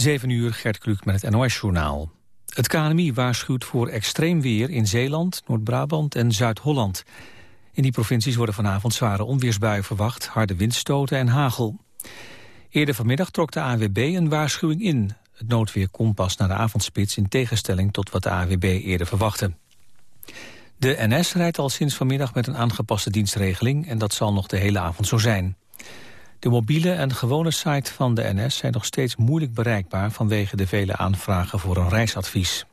7 uur, Gert Kluk met het NOS-journaal. Het KNMI waarschuwt voor extreem weer in Zeeland, Noord-Brabant en Zuid-Holland. In die provincies worden vanavond zware onweersbuien verwacht, harde windstoten en hagel. Eerder vanmiddag trok de AWB een waarschuwing in. Het noodweer komt pas naar de avondspits in tegenstelling tot wat de AWB eerder verwachtte. De NS rijdt al sinds vanmiddag met een aangepaste dienstregeling en dat zal nog de hele avond zo zijn. De mobiele en gewone site van de NS zijn nog steeds moeilijk bereikbaar vanwege de vele aanvragen voor een reisadvies.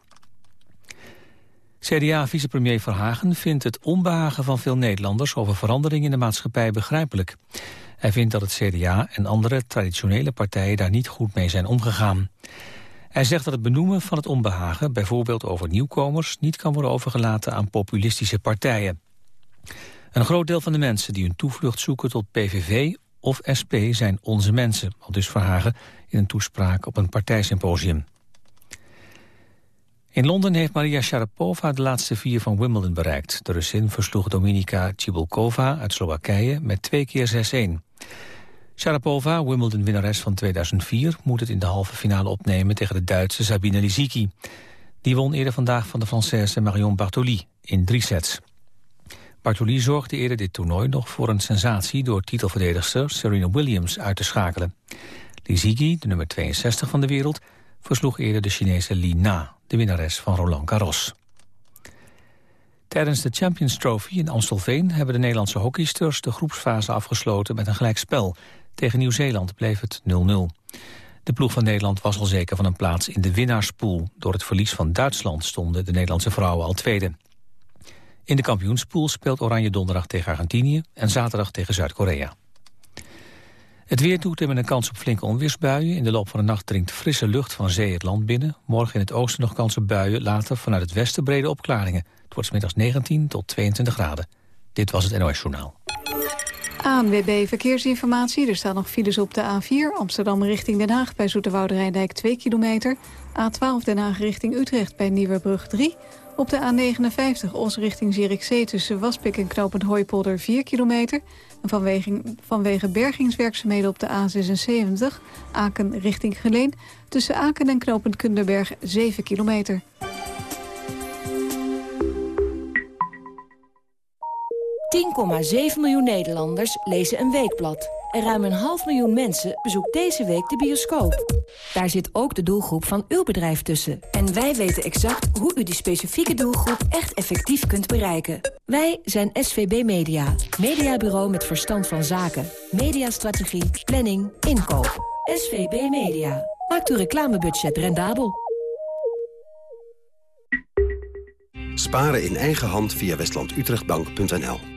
CDA-vicepremier Verhagen vindt het onbehagen van veel Nederlanders over verandering in de maatschappij begrijpelijk. Hij vindt dat het CDA en andere traditionele partijen daar niet goed mee zijn omgegaan. Hij zegt dat het benoemen van het onbehagen, bijvoorbeeld over nieuwkomers, niet kan worden overgelaten aan populistische partijen. Een groot deel van de mensen die hun toevlucht zoeken tot PVV of SP zijn onze mensen, al dus Verhagen in een toespraak op een partijsymposium. In Londen heeft Maria Sharapova de laatste vier van Wimbledon bereikt. De Russin versloeg Dominika Cibulkova uit Slowakije met twee keer 6-1. Sharapova, Wimbledon-winnares van 2004, moet het in de halve finale opnemen tegen de Duitse Sabine Lisicki. Die won eerder vandaag van de Française Marion Bartoli in drie sets. Bartoli zorgde eerder dit toernooi nog voor een sensatie... door titelverdedigster Serena Williams uit te schakelen. Lisicki, de nummer 62 van de wereld, versloeg eerder de Chinese Li Na... de winnares van Roland Garros. Tijdens de Champions Trophy in Amstelveen hebben de Nederlandse hockeysters de groepsfase afgesloten met een gelijkspel. Tegen Nieuw-Zeeland bleef het 0-0. De ploeg van Nederland was al zeker van een plaats in de winnaarspool. Door het verlies van Duitsland stonden de Nederlandse vrouwen al tweede. In de kampioenspool speelt Oranje donderdag tegen Argentinië... en zaterdag tegen Zuid-Korea. Het weer doet met een kans op flinke onweersbuien. In de loop van de nacht dringt frisse lucht van zee het land binnen. Morgen in het oosten nog kans op buien. Later vanuit het westen brede opklaringen. Het wordt middags 19 tot 22 graden. Dit was het NOS Journaal. ANWB Verkeersinformatie. Er staan nog files op de A4. Amsterdam richting Den Haag bij Zoeterwoude Rijndijk 2 kilometer. A12 Den Haag richting Utrecht bij Nieuwerbrug 3. Op de A59 Os richting Zierikzee tussen Waspik en Knopend Hooipolder 4 kilometer. En vanwege, bergingswerkzaamheden op de A76 Aken richting Geleen... tussen Aken en Knopend Kunderberg 7 kilometer. 10,7 miljoen Nederlanders lezen een weekblad. En ruim een half miljoen mensen bezoekt deze week de bioscoop. Daar zit ook de doelgroep van uw bedrijf tussen. En wij weten exact hoe u die specifieke doelgroep echt effectief kunt bereiken. Wij zijn SVB Media. Mediabureau met verstand van zaken. Mediastrategie, planning, inkoop. SVB Media. Maakt uw reclamebudget rendabel. Sparen in eigen hand via westlandutrechtbank.nl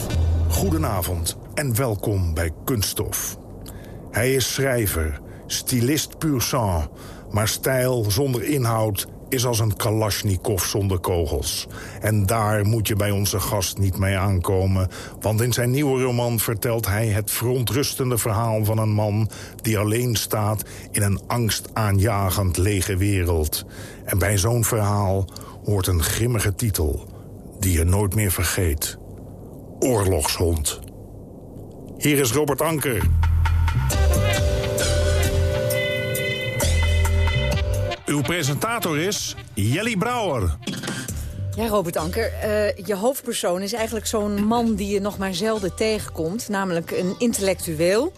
Goedenavond en welkom bij Kunststof. Hij is schrijver, stylist puur sang... maar stijl zonder inhoud is als een kalasjnikov zonder kogels. En daar moet je bij onze gast niet mee aankomen... want in zijn nieuwe roman vertelt hij het verontrustende verhaal van een man... die alleen staat in een angstaanjagend lege wereld. En bij zo'n verhaal hoort een grimmige titel... die je nooit meer vergeet oorlogshond. Hier is Robert Anker. Uw presentator is Jelly Brouwer. Ja, Robert Anker, eh, je hoofdpersoon is eigenlijk zo'n man die je nog maar zelden tegenkomt. Namelijk een intellectueel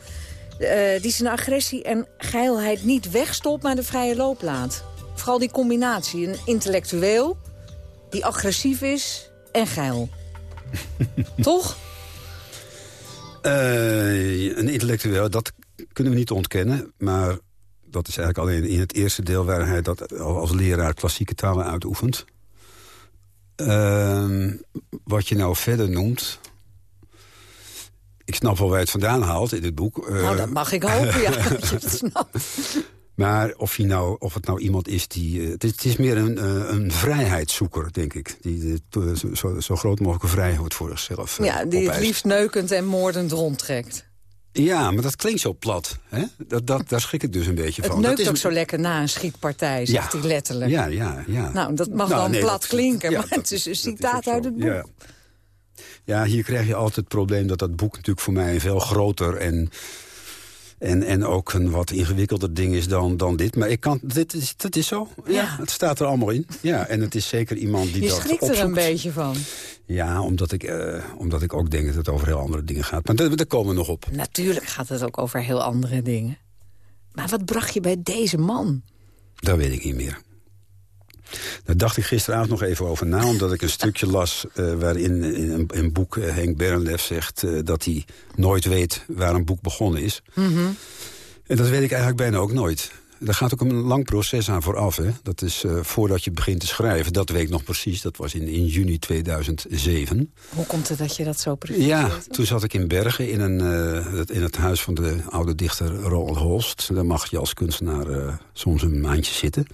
eh, die zijn agressie en geilheid niet wegstopt, maar de vrije loop laat. Vooral die combinatie, een intellectueel die agressief is en geil. Toch? Uh, een intellectueel, dat kunnen we niet ontkennen. Maar dat is eigenlijk alleen in het eerste deel... waar hij dat als leraar klassieke talen uitoefent. Uh, wat je nou verder noemt... Ik snap wel waar je het vandaan haalt in dit boek. Nou, dat mag ik hopen, ja, dat je het snapt. Maar of, hij nou, of het nou iemand is die... Uh, het, is, het, is, meer een, uh, een vrijheidszoeker, denk ik. Die uh, zo, zo, groot mogelijk vrijheid voor zichzelf Ja, die het liefst neukend en moordend rondtrekt. Ja, maar dat klinkt zo plat. Hè? Dat, dat, daar schrik ik dus een beetje het van. Het neukt dat ook zo lekker na een schietpartij, zegt ja, hij letterlijk. Ja, ja, ja. Nou, dat mag nou, wel nee, plat dat, klinken, ja, maar dat, het is een citaat uit het boek. Ja. ja, hier krijg je altijd het probleem dat dat boek natuurlijk voor mij veel groter... en en, en ook een wat ingewikkelder ding is dan, dan dit. Maar ik kan, dit is, dat is zo. Ja, Ja. Het staat er allemaal in. Ja, en het is zeker iemand die Je dat schrikt opzoekt. er een beetje van. Ja, omdat ik, eh, omdat ik ook denk dat het over heel andere dingen gaat. Maar daar komen we nog op. Natuurlijk gaat het ook over heel andere dingen. Maar wat bracht je bij deze man? Dat weet ik niet meer. Daar dacht ik gisteravond nog even over na... omdat ik een stukje las uh, waarin in een, in een boek uh, Henk Bernlef zegt... Uh, dat hij nooit weet waar een boek begonnen is. Mm -hmm. En dat weet ik eigenlijk bijna ook nooit. Daar gaat ook een lang proces aan vooraf. Hè? Dat is voordat je begint te schrijven. Dat weet ik nog precies. Dat was in, in juni 2007. Hoe komt het dat je dat zo precies Ja, weet? toen zat ik in Bergen in, een, in het huis van de oude dichter Roald Holst. Daar mag je als kunstenaar soms een maandje zitten.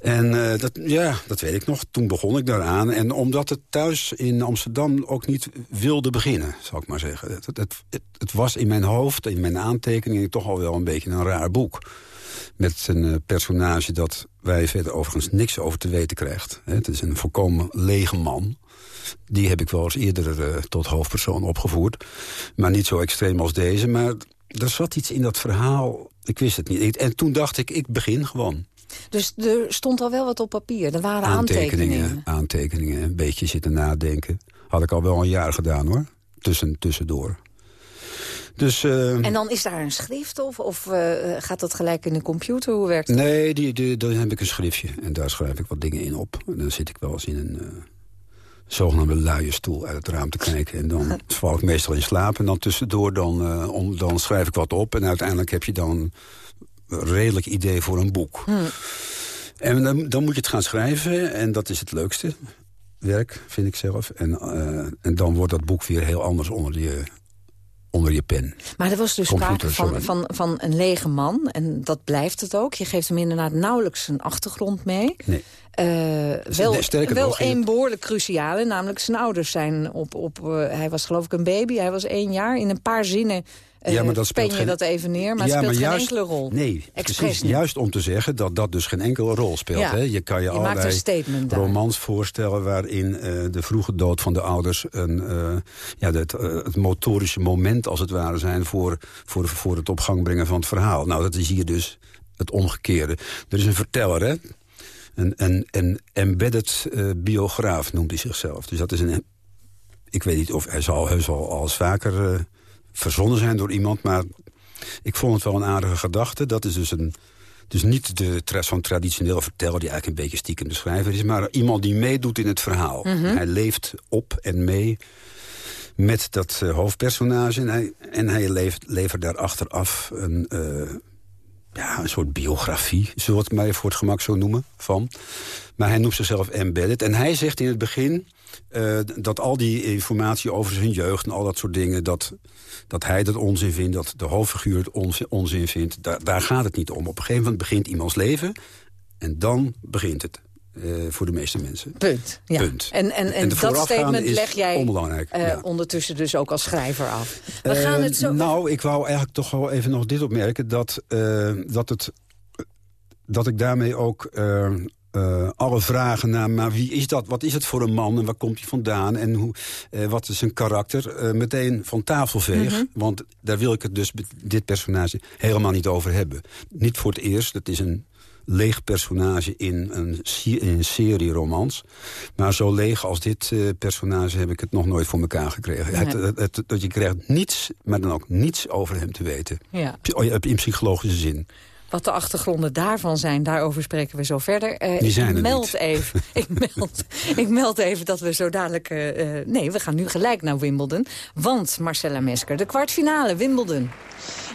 En uh, dat, ja, dat weet ik nog. Toen begon ik daaraan. En omdat het thuis in Amsterdam ook niet wilde beginnen, zou ik maar zeggen. Het, het, was in mijn hoofd, in mijn aantekeningen... toch al wel een beetje een raar boek. Met een uh, personage dat wij verder overigens niks over te weten krijgt. Het is een volkomen lege man. Die heb ik wel eens eerder uh, tot hoofdpersoon opgevoerd. Maar niet zo extreem als deze. Maar er zat iets in dat verhaal, ik wist het niet. En toen dacht ik, ik begin gewoon. Dus er stond al wel wat op papier. Er waren aantekeningen. aantekeningen. Aantekeningen, een beetje zitten nadenken. Had ik al wel een jaar gedaan hoor. Tussen, tussendoor. Dus, uh, en dan is daar een schrift of, of uh, gaat dat gelijk in de computer? Hoe werkt dat? Nee, die, die, dan heb ik een schriftje. En daar schrijf ik wat dingen in op. En dan zit ik wel eens in een uh, zogenaamde luie stoel uit het raam te kijken. En dan val ik meestal in slaap. En dan tussendoor dan, om, dan schrijf ik wat op. En uiteindelijk heb je dan redelijk idee voor een boek. Hmm. En dan, dan, moet je het gaan schrijven. En dat is het leukste werk, vind ik zelf. En, uh, en dan wordt dat boek weer heel anders onder je, onder je pen. Maar er was dus Computer, sprake van, van, van een lege man. En dat blijft het ook. Je geeft hem inderdaad nauwelijks een achtergrond mee. Nee. Uh, wel nee, wel één behoorlijk cruciale, namelijk zijn ouders zijn op... op uh, hij was geloof ik een baby, hij was één jaar. In een paar zinnen ja, maar dat pen je geen... dat even neer, maar ja, het speelt maar geen juist, enkele rol. Nee, Express precies, niet. juist om te zeggen dat dat dus geen enkele rol speelt. Ja, hè? Je kan je, je maakt allerlei daar. romans voorstellen... waarin uh, de vroege dood van de ouders een, uh, ja, het, uh, het motorische moment als het ware zijn... Voor, voor, voor het op gang brengen van het verhaal. Nou, dat is hier dus het omgekeerde. Er is een verteller, hè? Een, een, een embedded biograaf noemt hij zichzelf. Dus dat is een... Ik weet niet of hij zal heus al als vaker verzonnen zijn door iemand... maar ik vond het wel een aardige gedachte. Dat is dus een... Dus niet de zo'n traditioneel verteller die eigenlijk een beetje stiekem de schrijver is... maar iemand die meedoet in het verhaal. Mhm. Mm -hmm. Hij leeft op en mee met dat uh, hoofdpersonage... en hij, en hij levert, levert daar achteraf een ja, een soort biografie, zullen we het maar voor het gemak zo noemen, van. Maar hij noemt zichzelf embedded. En hij zegt in het begin uh, dat al die informatie over zijn jeugd en al dat soort dingen... dat, dat hij dat onzin vindt, dat de hoofdfiguur het onzin, onzin vindt. Daar, daar gaat het niet om. Op een gegeven moment begint iemands leven en dan begint het. Uh, voor de meeste mensen. Punt. Ja. Punt. En, en, en, en dat statement leg jij onbelangrijk, uh, ja. ondertussen dus ook als schrijver af. We uh, gaan het zo... Nou, ik wou eigenlijk toch wel even nog dit opmerken. Dat, dat, het, dat ik daarmee ook alle vragen naar... maar wie is dat? Wat is het voor een man? En waar komt hij vandaan? En hoe, wat is zijn karakter? meteen van tafel veeg. Mhm. Want daar wil ik het dus, dit personage, helemaal niet over hebben. Niet voor het eerst. Het is een leeg personage in een, in een serie romans. Maar zo leeg als dit uh, personage heb ik het nog nooit voor elkaar gekregen. Nee. Het, het, het, je krijgt niets, maar dan ook niets over hem te weten. Ja. In psychologische zin. Wat de achtergronden daarvan zijn, daarover spreken we zo verder. Uh, Die zijn ik er meld niet. even. ik, meld, ik meld even dat we zo dadelijk... Uh, uh, nee, we gaan nu gelijk naar Wimbledon. Want, Marcella Mesker, de kwartfinale Wimbledon.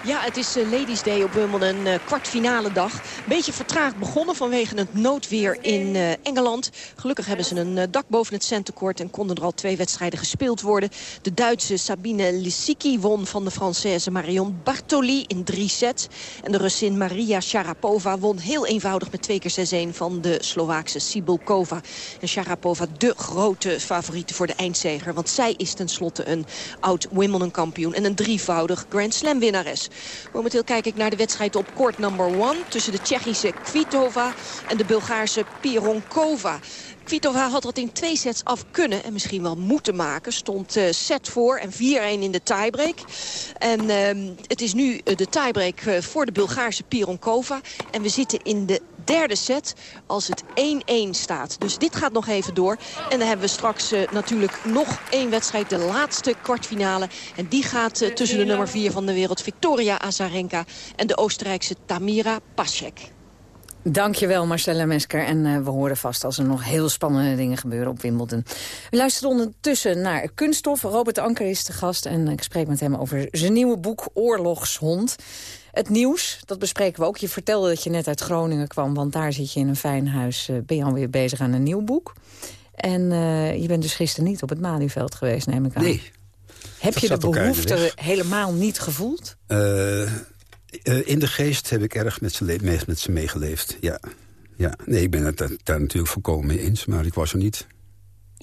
Ja, het is Ladies Day op Wimbledon, uh, kwartfinale dag. Beetje vertraagd begonnen vanwege het noodweer in uh, Engeland. Gelukkig hebben ze een dak boven het centekort en konden er al twee wedstrijden gespeeld worden. De Duitse Sabine Lisicki won van de Française Marion Bartoli in drie sets. En de Russin Maria Sharapova won heel eenvoudig met twee keer 6-1 van de Slovaakse Sibulkova. En Sharapova de grote favoriete voor de eindzege. Want zij is tenslotte een oud Wimbledon kampioen en een drievoudig Grand Slam winnares. Momenteel kijk ik naar de wedstrijd op court number one... tussen de Tsjechische Kvitova en de Bulgaarse Pironkova. Kvitova had dat in twee sets af kunnen en misschien wel moeten maken. Stond uh, set voor en 4-1 in de tiebreak. En uh, het is nu uh, de tiebreak uh, voor de Bulgaarse Pironkova. En we zitten in de derde set als het 1-1 staat. Dus dit gaat nog even door. En dan hebben we straks natuurlijk nog één wedstrijd. De laatste kwartfinale. En die gaat tussen de nummer 4 van de wereld Victoria Azarenka... en de Oostenrijkse Tamira Pasek. Dankjewel Marcella Mesker. En uh, we horen vast als er nog heel spannende dingen gebeuren op Wimbledon. We luisteren ondertussen naar Kunststof. Robert Anker is de gast en ik spreek met hem over zijn nieuwe boek Oorlogshond. Het nieuws, dat bespreken we ook. Je vertelde dat je net uit Groningen kwam, want daar zit je in een fijn huis. Uh, ben je alweer bezig aan een nieuw boek. En uh, je bent dus gisteren niet op het Malieveld geweest, neem ik aan. Nee. Heb je de behoefte helemaal niet gevoeld? Uh, in de geest heb ik erg met ze, mee, met ze meegeleefd, ja. ja. Nee, ik ben het daar, daar natuurlijk volkomen mee eens, maar ik was er niet.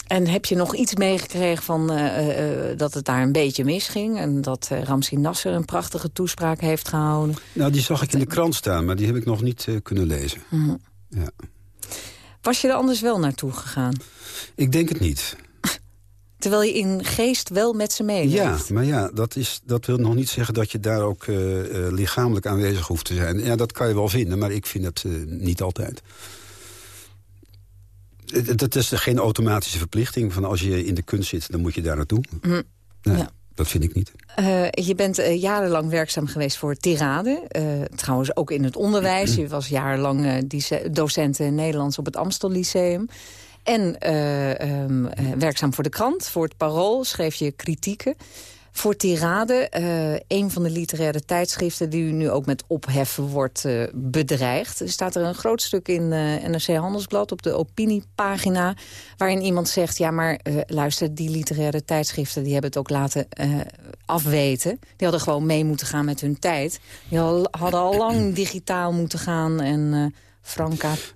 En heb je nog iets meegekregen van uh, uh, dat het daar een beetje misging? En dat uh, Ramsi Nasser een prachtige toespraak heeft gehouden? Nou, die zag ik in de krant staan, maar die heb ik nog niet kunnen lezen. -hmm. ja. Was je er anders wel naartoe gegaan? Ik denk het niet. Terwijl je in geest wel met ze meeleeft. Ja, maar ja, dat, is, dat wil nog niet zeggen dat je daar ook lichamelijk aanwezig hoeft te zijn. Ja, dat kan je wel vinden, maar ik vind het niet altijd. Dat is geen automatische verplichting. Van als je in de kunst zit, dan moet je daar naartoe. Mm. Nee, ja. Dat vind ik niet. Uh, je bent jarenlang werkzaam geweest voor Tirade. Trouwens ook in het onderwijs. Je was jarenlang docent Nederlands op het Amstel Lyceum. En um, werkzaam voor de krant, voor het Parool. Schreef je kritieken. Voor Tirade, uh, een van de literaire tijdschriften... die u nu ook met opheffen wordt bedreigd. Er staat er een groot stuk in uh, NRC Handelsblad op de opiniepagina... waarin iemand zegt, ja maar luister, die literaire tijdschriften... die hebben het ook laten afweten. Die hadden gewoon mee moeten gaan met hun tijd. Die hadden al lang digitaal moeten gaan en...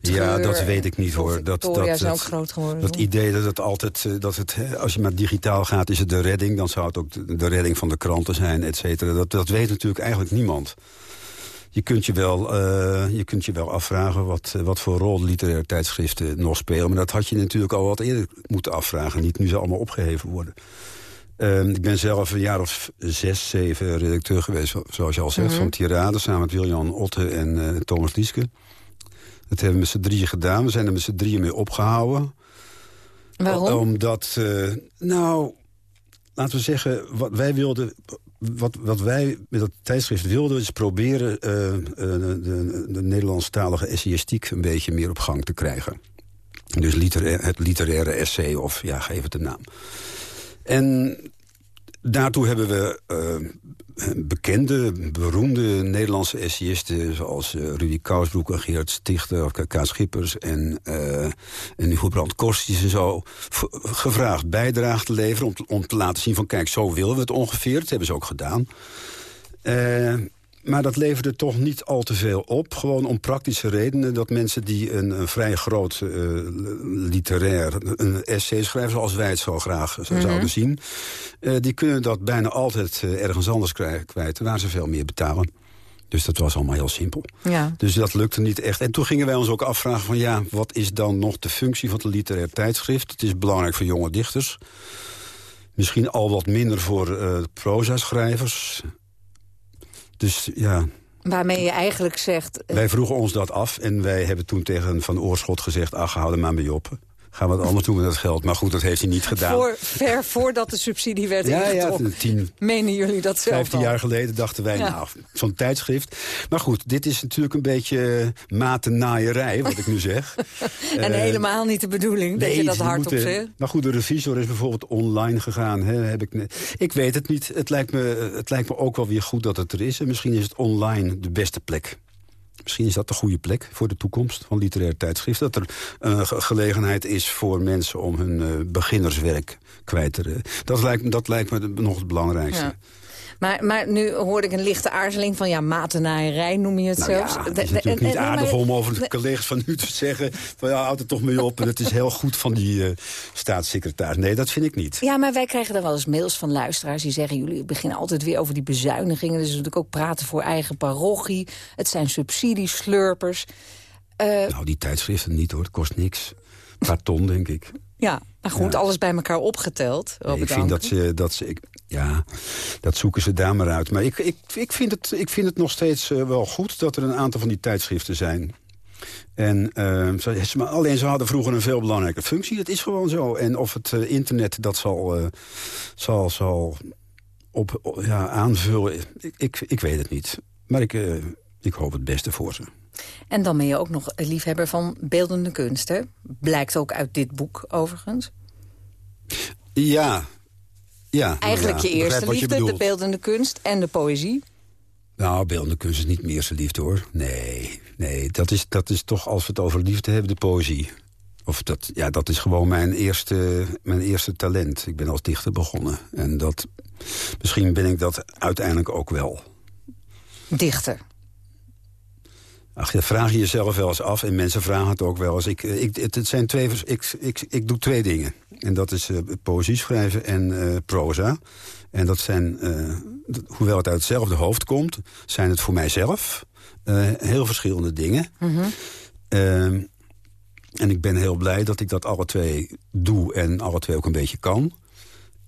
Treur, Ja, dat weet ik niet hoor. Dat, dat, dat, ook groot geworden. dat idee dat het altijd, dat het, als je maar digitaal gaat, is het de redding. Dan zou het ook de redding van de kranten zijn, et cetera. Dat, dat weet natuurlijk eigenlijk niemand. Je kunt je wel, uh, je kunt je wel afvragen wat, wat voor rol literaire tijdschriften nog spelen. Maar dat had je natuurlijk al wat eerder moeten afvragen. Niet nu ze allemaal opgeheven worden. Uh, ik ben zelf een jaar of zes, zeven redacteur geweest, zoals je al zegt, mm -hmm. van Tirade... samen met Wiljan Otte en uh, Thomas Lieske. Dat hebben we met z'n drieën gedaan. We zijn er met z'n drieën mee opgehouden. Waarom? Omdat, uh, nou, laten we zeggen, wat wij wilden... Wat, wat wij met dat tijdschrift wilden, is proberen... Uh, uh, de, de, de Nederlandstalige essayistiek een beetje meer op gang te krijgen. Dus literair, het literaire essay, of ja, geef het een naam. En daartoe hebben we bekende, beroemde Nederlandse essayisten... zoals uh, Rudy Kousbroek en Gerard Stichter of K. Schippers... en, uh, en Hugo Brandt Kostis en zo... gevraagd bijdrage te leveren om te, om te laten zien van... kijk, zo willen we het ongeveer. Dat hebben ze ook gedaan. Uh, maar dat leverde toch niet al te veel op. Gewoon om praktische redenen dat mensen die een, een vrij groot uh, literair een essay schrijven... zoals wij het zo graag mm -hmm. zouden zien... Uh, die kunnen dat bijna altijd uh, ergens anders kwijt... waar ze veel meer betalen. Dus dat was allemaal heel simpel. Ja. Dus dat lukte niet echt. En toen gingen wij ons ook afvragen van... ja, wat is dan nog de functie van het literair tijdschrift? Het is belangrijk voor jonge dichters. Misschien al wat minder voor proza-schrijvers... Dus ja, Waarmee je eigenlijk zegt... Wij vroegen ons dat af en wij hebben toen tegen Van Oorschot gezegd... ach, hou er maar mee op gaan we wat anders doen met dat geld. Maar goed, dat heeft hij niet gedaan. Voor, ver voordat de subsidie werd ja, ingetrokken. Ja, tien, Menen jullie dat zelf 15 jaar geleden dachten wij, nou, zo'n tijdschrift. Maar goed, dit is natuurlijk een beetje matennaaierij, wat ik nu zeg. en uh, helemaal niet de bedoeling nee, dat je dat hardop zegt. Maar goed, de revisor is bijvoorbeeld online gegaan. Hè, heb ik, ik weet het niet. Het lijkt, me, het lijkt me ook wel weer goed dat het er is. En misschien is het online de beste plek. Misschien is dat de goede plek voor de toekomst van literair tijdschrift. Dat er een uh, gelegenheid is voor mensen om hun uh, beginnerswerk kwijt te... Dat lijkt, dat lijkt me nog het belangrijkste. Maar, maar nu hoorde ik een lichte aarzeling van ja, matennaaierij noem je het nou zelfs. Ja, het is natuurlijk niet aardig om over de collega's van u te zeggen... van ja, houd er toch mee op en het is heel goed van die uh, staatssecretaris. Nee, dat vind ik niet. Ja, maar wij krijgen dan wel eens mails van luisteraars die zeggen... jullie beginnen altijd weer over die bezuinigingen. Dus natuurlijk ook praten voor eigen parochie. Het zijn subsidieslurpers. Uh, nou, die tijdschriften niet hoor, het kost niks. Een paar ton, denk ik. Ja, maar goed, ja. alles bij elkaar opgeteld. Nee, ik vind dat ze, dat ze... Ik, ja, dat zoeken ze daar maar uit. Maar ik, ik, ik, vind, het, ik vind het nog steeds uh, wel goed dat er een aantal van die tijdschriften zijn. En, uh, ze, alleen ze hadden vroeger een veel belangrijke functie. Dat is gewoon zo. En of het uh, internet dat zal, uh, zal, zal op, op, ja, aanvullen, ik, ik, ik, weet het niet. Maar ik, ik hoop het beste voor ze. En dan ben je ook nog liefhebber van beeldende kunst, hè? Blijkt ook uit dit boek, overigens. Ja, ja, Eigenlijk ja, je eerste liefde, je de beeldende kunst en de poëzie. Nou, beeldende kunst is niet mijn eerste liefde, hoor. Nee, nee dat, is, dat is toch, als we het over liefde hebben, de poëzie. Of dat, ja, dat is gewoon mijn eerste, mijn eerste talent. Ik ben als dichter begonnen. En dat, misschien ben ik dat uiteindelijk ook wel. Dichter? Ach, je vraag je jezelf wel eens af en mensen vragen het ook wel eens. Ik, ik, het, het zijn twee, ik, ik, ik doe twee dingen. En dat is uh, poëzie schrijven en uh, proza. En dat zijn, uh, hoewel het uit hetzelfde hoofd komt... zijn het voor mijzelf heel verschillende dingen. Mm -hmm. en ik ben heel blij dat ik dat alle twee doe en alle twee ook een beetje kan.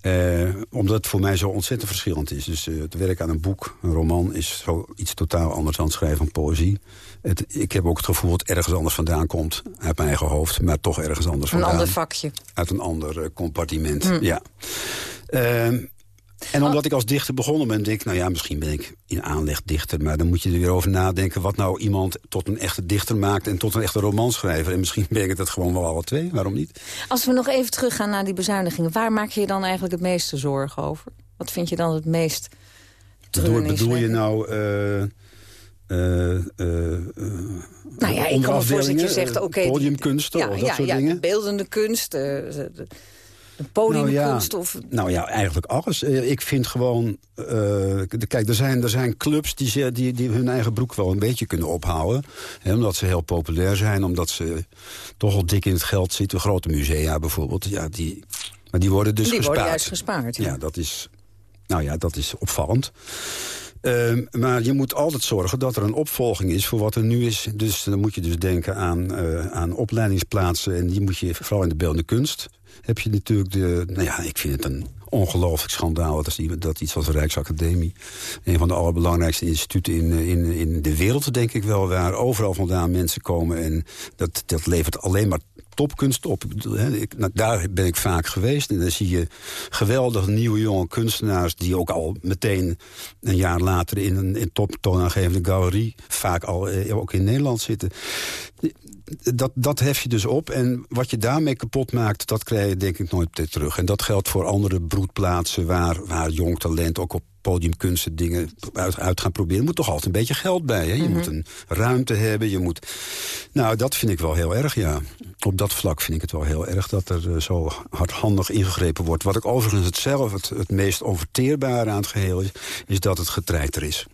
Uh, omdat het voor mij zo ontzettend verschillend is. Dus uh, het werk aan een boek, een roman, is zo iets totaal anders dan het schrijven van poëzie. Het, ik heb ook het gevoel dat het ergens anders vandaan komt. Uit mijn eigen hoofd, maar toch ergens anders een vandaan. Een ander vakje. Uit een ander uh, compartiment, mm. ja. En omdat oh. ik als dichter begonnen ben, denk ik... nou ja, misschien ben ik in aanleg dichter... maar dan moet je er weer over nadenken... wat nou iemand tot een echte dichter maakt... en tot een echte romanschrijver. En misschien ben ik het gewoon wel alle twee, waarom niet? Als we nog even teruggaan naar die bezuinigingen... waar maak je je dan eigenlijk het meeste zorgen over? Wat vind je dan het meest bedoel, bedoel je nou... Uh, uh, uh, nou ja, ik kan me voorstellen dat je zegt... oké, podiumkunsten ja, of dat ja, soort ja, dingen? beeldende kunst... de, podiumkunst? Nou of... nou ja, eigenlijk alles. Ik vind gewoon... Uh, kijk, er zijn, er zijn clubs die, die, die hun eigen broek wel een beetje kunnen ophouden. Hè, omdat ze heel populair zijn. Omdat ze toch al dik in het geld zitten. Grote musea bijvoorbeeld. Ja, die, maar die worden dus die gespaard. worden juist gespaard. Ja. ja, dat is, nou ja, dat is opvallend. Uh, maar je moet altijd zorgen dat er een opvolging is voor wat er nu is. Dus dan moet je dus denken aan, uh, aan opleidingsplaatsen. En die moet je, vooral in de beeldende kunst... heb je natuurlijk de... Nou ja, ik vind het een ongelooflijk schandaal... dat, die, dat iets als de Rijksacademie... een van de allerbelangrijkste instituten in, in, in de wereld, denk ik wel... waar overal vandaan mensen komen. En dat, dat levert alleen maar topkunst op. Ik, nou, daar ben ik vaak geweest. En dan zie je geweldige nieuwe jonge kunstenaars... die ook al meteen een jaar later in een in galerie... vaak al eh, ook in Nederland zitten. Dat, dat hef je dus op. En wat je daarmee kapot maakt, dat krijg je denk ik nooit meer terug. En dat geldt voor andere broedplaatsen... waar, waar jong talent ook op podiumkunsten dingen uit, uit gaan proberen. Er moet toch altijd een beetje geld bij. Hè? Je Mhm. moet een ruimte hebben. Je moet... Nou, dat vind ik wel heel erg, ja. Op dat vlak vind ik het wel heel erg dat er uh, zo hardhandig ingegrepen wordt. Wat ik overigens het zelf het, het meest overteerbare aan het geheel is... is dat het getreiter is.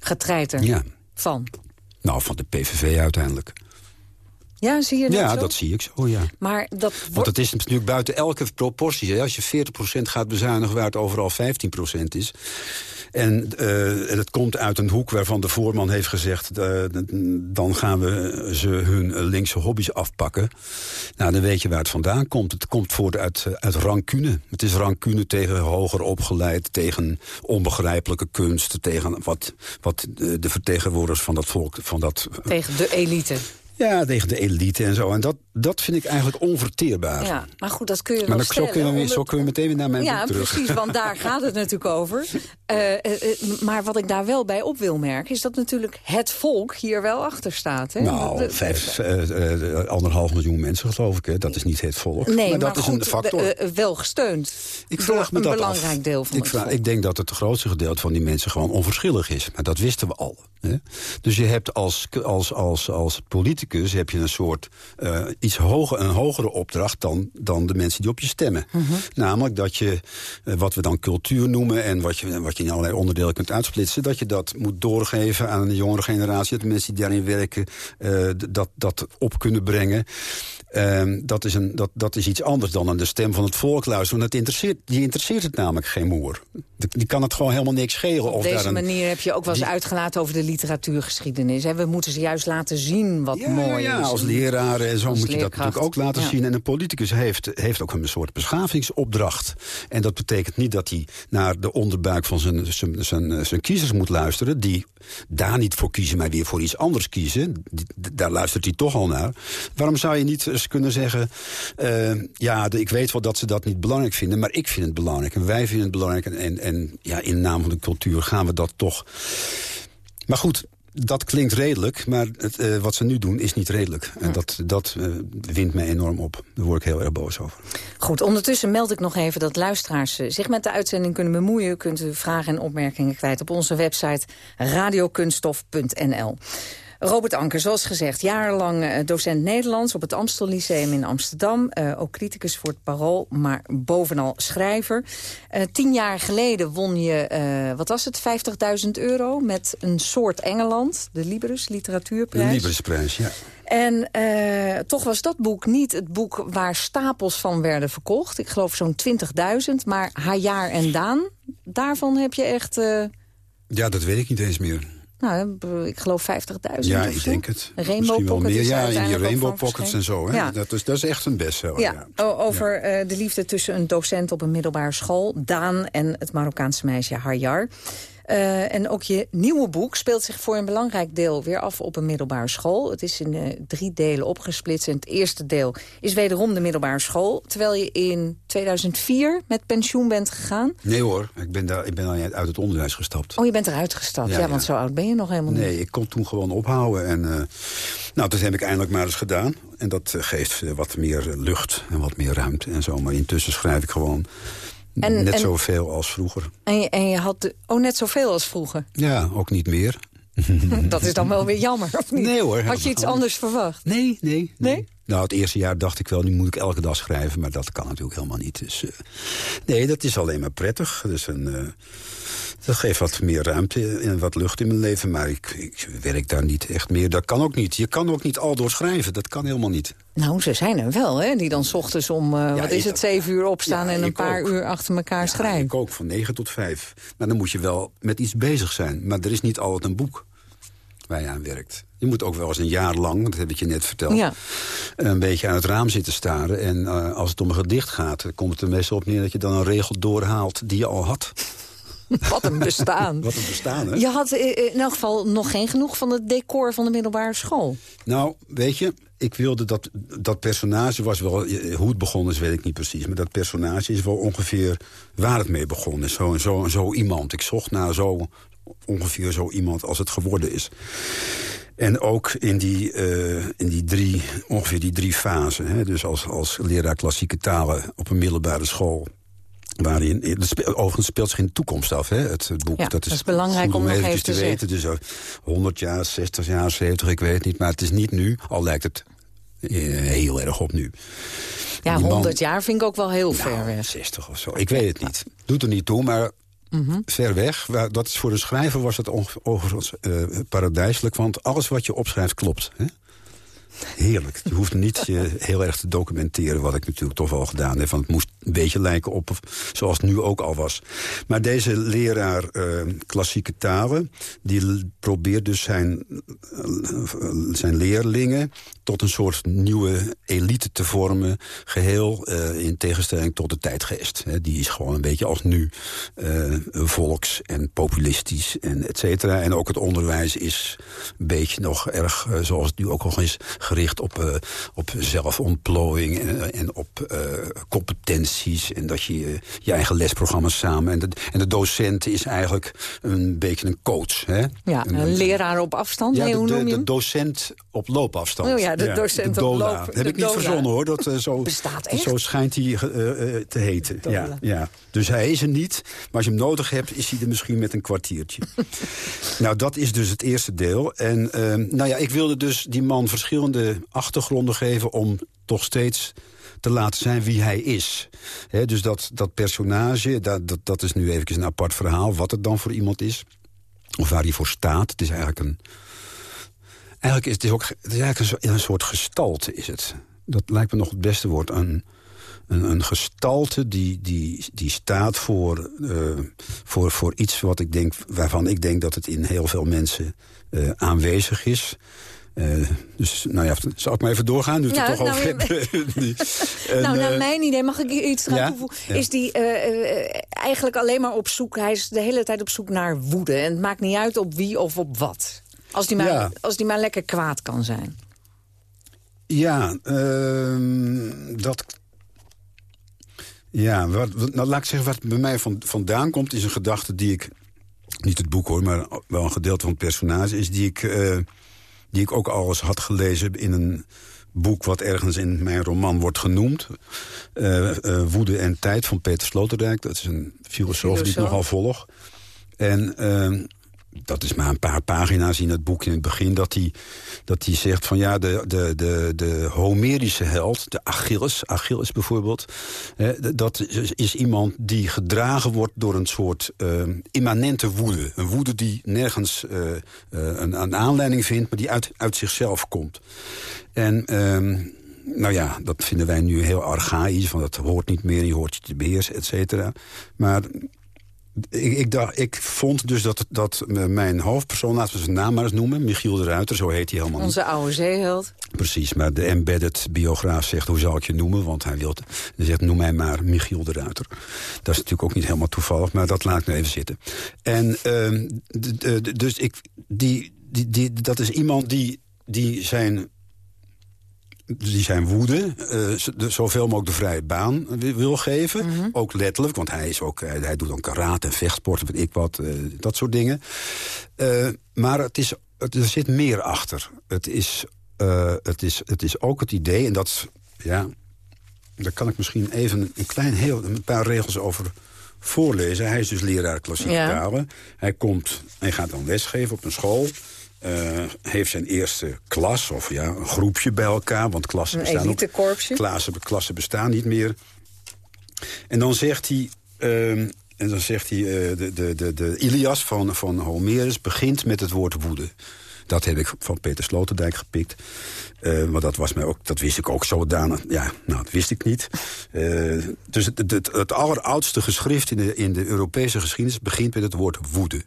Getreiter? Ja. Van? Nou, van de PVV uiteindelijk. Ja, zie je dat Ja, zo? dat zie ik zo, ja. Maar dat Want het is natuurlijk buiten elke proportie. Hè? Als je 40% gaat bezuinigen waar het overal 15% is. En uh, het komt uit een hoek waarvan de voorman heeft gezegd... Uh, dan gaan we ze hun linkse hobby's afpakken. Nou, dan weet je waar het vandaan komt. Het komt voort uit, uit rancune. Het is rancune tegen hoger opgeleid... tegen onbegrijpelijke kunst... tegen wat, wat de vertegenwoordigers van dat volk... Van dat, tegen de elite. Ja, tegen de elite en zo. En dat, dat vind ik eigenlijk onverteerbaar. Ja, maar goed, dat kun je maar dan, stellen. Omdat... zo kunnen we meteen weer naar mijn ja, boek terug. precies, want daar gaat het natuurlijk over. Uh, uh, uh, maar wat ik daar wel bij op wil merken... is dat natuurlijk het volk hier wel achter staat. Hè? Nou, de, vijf, uh, anderhalf miljoen mensen geloof ik. Hè? Dat is niet het volk. Nee, maar dat maar is een factor. wel gesteund ik vraag me een dat belangrijk af. deel van ik het vraag, volk. Ik denk dat het grootste gedeelte van die mensen gewoon onverschillig is. Maar dat wisten we al. Hè? Dus je hebt als, als, als, als politicus heb je een soort uh, iets hoger, een hogere opdracht dan, dan de mensen die op je stemmen. Mhm. Namelijk dat je, uh, wat we dan cultuur noemen... en wat je, wat je in allerlei onderdelen kunt uitsplitsen... dat je dat moet doorgeven aan de jongere generatie... dat de mensen die daarin werken uh, dat, dat op kunnen brengen. Uh, dat, is een, dat, dat is iets anders dan aan de stem van het volk luisteren. Want interesseert, die interesseert het namelijk geen moer. Die kan het gewoon helemaal niks schelen. Op of deze daar een, manier heb je ook wel eens die... uitgelaten over de literatuurgeschiedenis. Hè? We moeten ze juist laten zien wat ja, mooi ja, als leraren en zo moet je dat natuurlijk ook laten Ja. zien. En een politicus heeft, heeft ook een soort beschavingsopdracht. En dat betekent niet dat hij naar de onderbuik van zijn, zijn, zijn, zijn kiezers moet luisteren... die daar niet voor kiezen, maar weer voor iets anders kiezen. Die- daar luistert hij toch al naar. Waarom zou je niet eens kunnen zeggen... eh, ja, de- ik weet wel dat ze dat niet belangrijk vinden... maar ik vind het belangrijk en wij vinden het belangrijk... en, en, en ja, in naam van de cultuur gaan we dat toch... Maar goed, dat klinkt redelijk, maar het, eh, wat ze nu doen is niet redelijk. En dat, dat eh, wint mij enorm op. Daar word ik heel erg boos over. Goed, ondertussen meld ik nog even dat luisteraars eh, zich met de uitzending kunnen bemoeien. U kunt u vragen en opmerkingen kwijt op onze website radiokunststof.nl. Robert Anker, zoals gezegd, jarenlang eh, docent Nederlands op het Amstel Lyceum in Amsterdam. Eh, ook criticus voor het Parool, maar bovenal schrijver. Eh, tien jaar geleden won je, wat was het, 50.000 euro met een soort Engeland, de Libris Literatuurprijs. Een Librisprijs, ja. En toch was dat boek niet het boek waar stapels van werden verkocht. Ik geloof zo'n 20.000. Maar Haar jaar en Daan, daarvan heb je echt... Ja, dat weet ik niet eens meer. Nou, ik geloof 50.000 Ja, ik zo. denk het. Rainbow Misschien Pocket is Ja, in ook Rainbow Pockets en zo. Hè? Ja. Dat, is, dat is echt een bestseller. Ja, Ja. over eh, de liefde tussen een docent op een middelbare school... Daan en het Marokkaanse meisje Harjar. Eh, en ook je nieuwe boek speelt zich voor een belangrijk deel weer af op een middelbare school. Het is in eh, drie delen opgesplitst. En het eerste deel is wederom de middelbare school. Terwijl je in 2004 met pensioen bent gegaan. Nee hoor, ik ben, daar, ik ben al uit het onderwijs gestapt. Oh, je bent eruit gestapt. Ja, Ja, want zo oud ben je nog helemaal niet. Nee, ik kon toen gewoon ophouden. En, eh, nou, dat heb ik eindelijk maar eens gedaan. En dat geeft wat meer lucht en wat meer ruimte en zo. Maar intussen schrijf ik gewoon En- net en- zoveel als vroeger. En je, en je had de, oh, net zoveel als vroeger. Ja, ook niet meer. Dat is dan wel weer jammer, of niet? Nee hoor, Had je iets anders verwacht? Nee, nee. Nee? Nou, het eerste jaar dacht ik wel, nu moet ik elke dag schrijven. Maar dat kan natuurlijk helemaal niet. Dus, eh, nee, dat is alleen maar prettig. Dus een, eh, dat geeft wat meer ruimte en wat lucht in mijn leven. Maar ik, ik werk daar niet echt meer. Dat kan ook niet. Je kan ook niet al door schrijven. Dat kan helemaal niet. Nou, ze zijn er wel, hè? Die dan 's ochtends om, eh, wat is het, zeven uur opstaan... Ja, en een paar ook. uur achter elkaar schrijven. Ik ook, van 9 tot 5. Maar dan moet je wel met iets bezig zijn. Maar er is niet altijd een boek waar je aan werkt. Je moet ook wel eens een jaar lang, dat heb ik je net verteld... Ja. een beetje aan het raam zitten staren. En eh, als het om een gedicht gaat, komt het er meestal op neer... dat je dan een regel doorhaalt die je al had. Wat een bestaan. Wat een bestaan, hè? Je had eh, in elk geval nog geen genoeg van het decor van de middelbare school. Nou, weet je, ik wilde dat, dat personage was wel... eh, Hoe het begonnen is, weet ik niet precies. Maar dat personage is wel ongeveer waar het mee begonnen is. Zo, zo, zo iemand. Ik zocht naar zo, ongeveer zo iemand als het geworden is. En ook in die, eh, in die drie, ongeveer die drie fasen. Hè? Dus als, als leraar klassieke talen op een middelbare school... Waarin, overigens speelt zich in de toekomst af, hè, het, het boek. Ja, dat is belangrijk goed om nog even te weten. Dus eh, 100 jaar, 60 jaar, 70, ik weet het niet. Maar het is niet nu, al lijkt het eh, heel erg op nu. Ja, Die man- 100 jaar vind ik ook wel heel Nou, ver weg. 60 of zo, ik weet het niet. Doet er niet toe, maar Mhm. ver weg. Dat is voor een schrijver was het overigens eh, paradijselijk. Want alles wat je opschrijft klopt. Hè? heerlijk. Je hoeft niet je heel erg te documenteren... wat ik natuurlijk toch wel gedaan heb. Want het moest een beetje lijken op zoals het nu ook al was. Maar deze leraar uh, klassieke talen... die probeert dus zijn, zijn leerlingen tot een soort nieuwe elite te vormen. Geheel uh, in tegenstelling tot de tijdgeest. Hè. Die is gewoon een beetje als nu volks en populistisch en et cetera. En ook het onderwijs is een beetje nog erg, zoals het nu ook al is... gericht op, op zelfontplooiing en, en op En dat je je eigen lesprogramma's samen... En de, en de docent is eigenlijk een beetje een coach. Hè? Ja, een, een leraar op afstand, ja, nee, hoe de, noem je de hem? docent op loopafstand. Oh ja, de docent de op dola. loop- Dat de heb ik niet dola. verzonnen hoor. Dat, uh, zo, Bestaat echt? Zo schijnt hij uh, te heten. Ja, ja. Dus hij is er niet. Maar als je hem nodig hebt, is hij er misschien met een kwartiertje. nou, dat is dus het eerste deel. En uh, nou ja, ik wilde dus die man verschillende achtergronden geven... om toch steeds te laten zijn wie hij is. Dus dat, dat personage, dat, dat, dat is nu even een apart verhaal... wat het dan voor iemand is. Of waar hij voor staat. Het is eigenlijk een... Eigenlijk is het, is ook, het is eigenlijk een, soort gestalte, is het. Dat lijkt me nog het beste woord. Een, een, een gestalte die, die, die staat voor, uh, voor, voor iets wat ik denk, waarvan ik denk dat het in heel veel mensen uh, aanwezig is. Uh, dus nou ja, zal ik maar even doorgaan, nu het er toch nou, over en, nou, naar eh, mijn idee, mag ik iets eraan ja? toevoegen? Ja. Is die eh, eh, eigenlijk alleen maar op zoek... hij is de hele tijd op zoek naar woede. En het maakt niet uit op wie of op wat. Als die maar, Ja. als die maar lekker kwaad kan zijn. Ja, ehm, dat... Ja, wat, nou, laat ik zeggen, wat bij mij van, vandaan komt... is een gedachte die ik, niet het boek hoor... maar wel een gedeelte van het personage... is die ik, eh, die ik ook al eens had gelezen in een boek... wat ergens in mijn roman wordt genoemd. Eh, eh, Woede en Tijd van Peter Sloterdijk. Dat is een filosoof die ik Filosoof. nogal volg. En ehm, dat is maar een paar pagina's in het boek in het begin... dat hij, dat zegt van ja, de, de, de, de Homerische held, de Achilles... Achilles bijvoorbeeld, hè, dat is, iemand die gedragen wordt... door een soort eh, immanente woede. Een woede die nergens eh, eh, een, aanleiding vindt... maar die uit, uit zichzelf komt. En... ehm, nou ja, dat vinden wij nu heel archaïs. Van dat hoort niet meer, je hoort je te beheersen, et cetera. Maar ik, ik, dacht, ik vond dus dat, dat mijn hoofdpersoon, laten we zijn naam maar eens noemen... Michiel de Ruiter, zo heet hij helemaal niet. Onze oude zeeheld. Precies, maar de embedded biograaf zegt, hoe zal ik je noemen? Want hij wil, hij zegt, noem mij maar Michiel de Ruiter. Dat is natuurlijk ook niet helemaal toevallig, maar dat laat ik nu even zitten. En ehm, dus ik, die, die, die, dat is iemand die, die zijn die zijn woede eh, zoveel mogelijk de vrije baan wi- wil geven. Ook letterlijk, want hij, is ook, hij, hij doet dan karate en vechtsporten, weet ik wat, eh, dat soort dingen. Eh, maar het is, het, er zit meer achter. Het is, eh, het, is, het is ook het idee, en dat, ja, daar kan ik misschien even een klein heel, een paar regels over voorlezen. Hij is dus leraar klassieke Ja. talen. Hij komt, hij gaat dan lesgeven op een school. Eh, heeft zijn eerste klas, of ja, een groepje bij elkaar. Want klassen bestaan ook-. Klassen, klassen bestaan niet meer. En dan zegt hij... ehm, en dan zegt hij, eh, de, de, de, de Ilias van, van Homerus begint met het woord woede. Dat heb ik van Peter Sloterdijk gepikt. Eh, maar dat, was mij ook, dat wist ik ook zodanig. Ja, nou, dat wist ik niet. Dus het, het, het, het alleroudste geschrift in de, in de Europese geschiedenis... begint met het woord woede.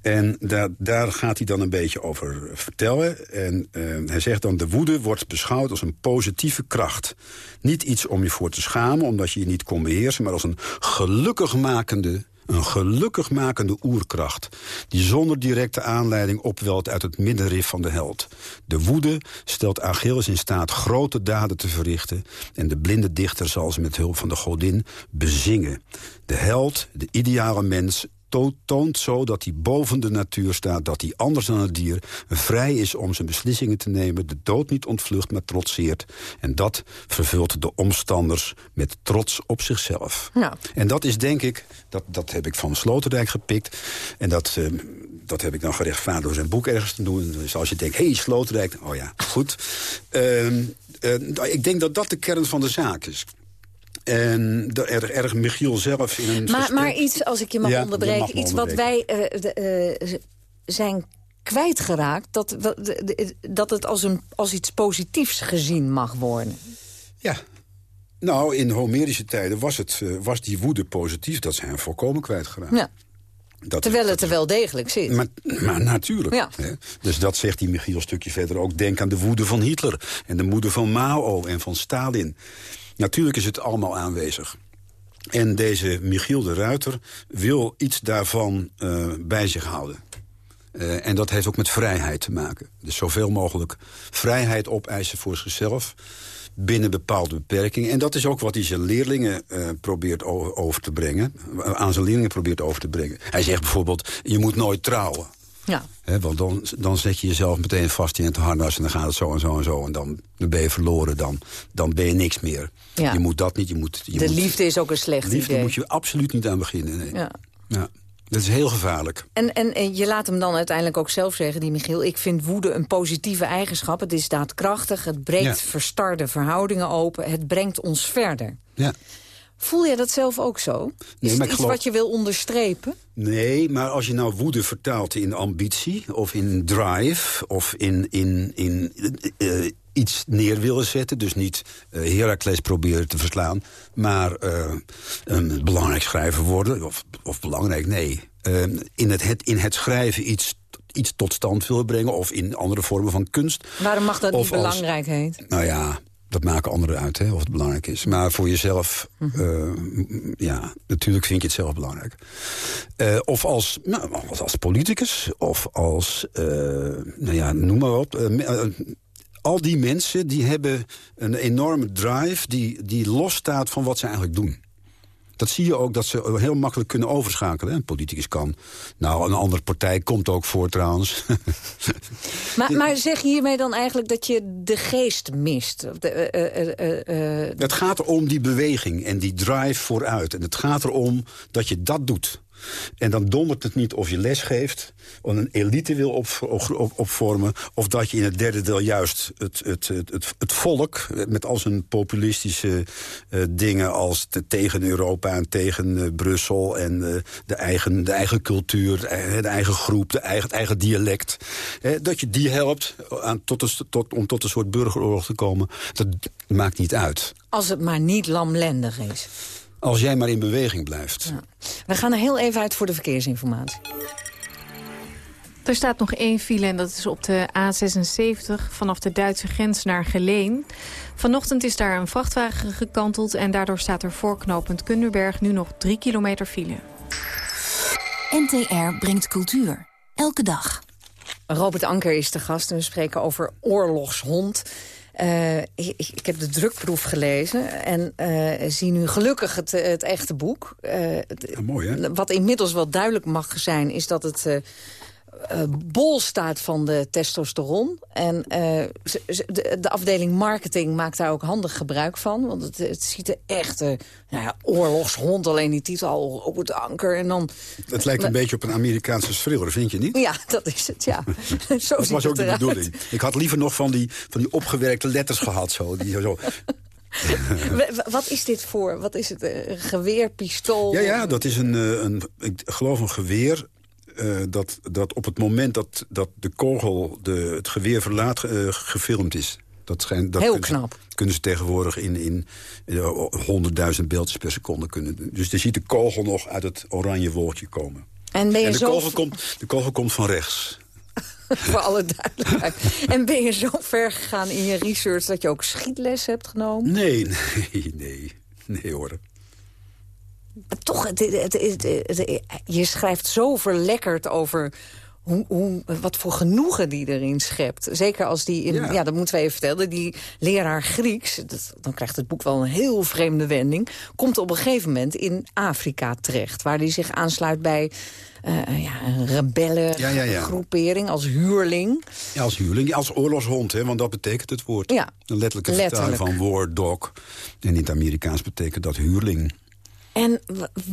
En daar, daar gaat hij dan een beetje over vertellen. En eh, hij zegt dan, de woede wordt beschouwd als een positieve kracht. Niet iets om je voor te schamen, omdat je je niet kon beheersen... maar als een gelukkigmakende, een gelukkigmakende oerkracht... die zonder directe aanleiding opwelt uit het middenrif van de held. De woede stelt Achilles in staat grote daden te verrichten... en de blinde dichter zal ze met hulp van de godin bezingen. De held, de ideale mens to- toont zo dat hij boven de natuur staat... dat hij anders dan het dier vrij is om zijn beslissingen te nemen... de dood niet ontvlucht, maar trotseert. En dat vervult de omstanders met trots op zichzelf. Ja. En dat is denk ik, dat, dat heb ik van Sloterdijk gepikt... en dat, eh, dat heb ik dan gerechtvaardigd door zijn boek ergens te doen. Dus als je denkt, hé, hey, Sloterdijk, oh ja, goed. Ehm, eh, ik denk dat dat de kern van de zaak is. En erg, erg Michiel zelf in een Maar, gesprek- maar iets, als ik je mag Ja, onderbreken... mag iets wat wij... eh, de, eh, zijn kwijtgeraakt... dat, dat het als, een, als iets positiefs gezien mag worden. Ja, nou, in Homerische tijden was, het, eh, was die woede positief. Dat zijn volkomen kwijtgeraakt. Ja. Dat Terwijl het er wel degelijk zit. Maar, maar natuurlijk. Ja. Hè? Dus dat zegt die Michiel een stukje verder ook. Denk aan de woede van Hitler en de woede van Mao en van Stalin. Natuurlijk is het allemaal aanwezig. En deze Michiel de Ruiter wil iets daarvan uh, bij zich houden. Uh, en dat heeft ook met vrijheid te maken. Dus zoveel mogelijk vrijheid opeisen voor zichzelf binnen bepaalde beperkingen. En dat is ook wat hij zijn leerlingen uh, probeert over te brengen. Aan zijn leerlingen probeert over te brengen. Hij zegt bijvoorbeeld, je moet nooit trouwen. Ja. want dan, dan zet je jezelf meteen vast in het harnas... en dan gaat het zo en zo en zo. En dan, dan ben je verloren, dan, dan ben je niks meer. Ja. Je moet dat niet. Je moet, je de moet, liefde is ook een slecht liefde idee. Daar moet je absoluut niet aan beginnen. Nee. Ja. ja. Dat is heel gevaarlijk. En, en, en, je laat hem dan uiteindelijk ook zelf zeggen, die Michiel... ik vind woede een positieve eigenschap. Het is daadkrachtig, het breekt verstarde verhoudingen open... het brengt ons verder. Ja. Voel je dat zelf ook zo? Is het iets geloof... wat je wil onderstrepen? Nee, maar als je nou woede vertaalt in ambitie... of in drive, of in, in, in uh, iets neer willen zetten. Dus niet uh, Heracles proberen te verslaan. Maar uh, een belangrijk schrijver worden. Of, of belangrijk, nee. In, het, het, in het schrijven iets iets tot stand willen brengen... of in andere vormen van kunst. Waarom mag dat niet belangrijk als, heet? Nou ja, dat maken anderen uit, hè, of het belangrijk is. Maar voor jezelf, mm -hmm. uh, ja, natuurlijk vind je het zelf belangrijk. Uh, of als, nou, als politicus, of als, uh, nou ja, noem maar op al die mensen die hebben een enorme drive... die, die losstaat van wat ze eigenlijk doen. Dat zie je ook dat ze heel makkelijk kunnen overschakelen. Een politicus kan. Nou, een andere partij komt ook voor trouwens. maar, maar zeg je hiermee dan eigenlijk dat je de geest mist? De, uh, uh, het gaat om die beweging en die drive vooruit. En het gaat erom dat je dat doet. En dan dondert het niet of je les geeft, of een elite wil opvormen... Op, of dat je in het derde deel juist het, het, het, het, volk... met al zijn populistische uh, dingen als te, tegen Europa en tegen uh, Brussel... en de, eigen, de eigen cultuur, de eigen groep, de eigen, het eigen dialect... dat je die helpt aan, tot tot, om tot een soort burgeroorlog te komen. Dat maakt niet uit. Als het maar niet lamlendig is. Als jij maar in beweging blijft. Ja. We gaan er heel even uit voor de verkeersinformatie. Er staat nog één file en dat is op de A76 vanaf de Duitse grens naar Geleen. Vanochtend is daar een vrachtwagen gekanteld en daardoor staat er voorknopend Kunderberg nu nog drie kilometer file. NTR brengt cultuur. Elke dag. Robert Anker is de gast en we spreken over oorlogshond. Uh, ik, ik, heb de drukproef gelezen en uh, zie nu gelukkig het, het echte boek. Uh, ja, mooi, hè? Wat inmiddels wel duidelijk mag zijn, is dat het uh, bol staat van de testosteron. En uh, de, de, afdeling marketing maakt daar ook handig gebruik van. Want het, het ziet er echt... Uh, nou ja, oorlogshond, alleen die titel al op het anker. En dan, het lijkt een beetje op een Amerikaanse thriller, vind je niet? Ja, dat is het, ja. zo dat was ook de bedoeling. Ik had liever nog van die, van die opgewerkte letters gehad. Zo, die, zo, Wat is dit voor? Wat is het? Een geweer, pistool? Ja, ja, dat is een, een ik geloof een geweer uh, dat, dat op het moment dat, dat de kogel de, het geweer verlaat uh, gefilmd is. Dat schijnt, dat Heel kunnen knap. Ze, kunnen ze tegenwoordig in, in honderdduizend uh, beeldjes per seconde kunnen Dus je ziet de kogel nog uit het oranje wolkje komen. En, ben je en de, zo... kogel komt, de kogel komt van rechts. Voor alle duidelijkheid. en ben je zo ver gegaan in je research dat je ook schietles hebt genomen? Nee, nee, nee. Nee hoor toch, het, het, het, je schrijft zo verlekkerd over hoe, hoe, wat voor genoegen die erin schept. Zeker als die, in, ja. dat moeten we even vertellen, die leraar Grieks... Dat, dan krijgt het boek wel een heel vreemde wending... komt op een gegeven moment in Afrika terecht... waar hij zich aansluit bij uh, ja, een rebellengroepering ja, als huurling. Ja, als huurling, als oorlogshond, hè, want dat betekent het woord. Ja, een letterlijke letterlijk. vertaling van war dog. En in het Amerikaans betekent dat huurling. En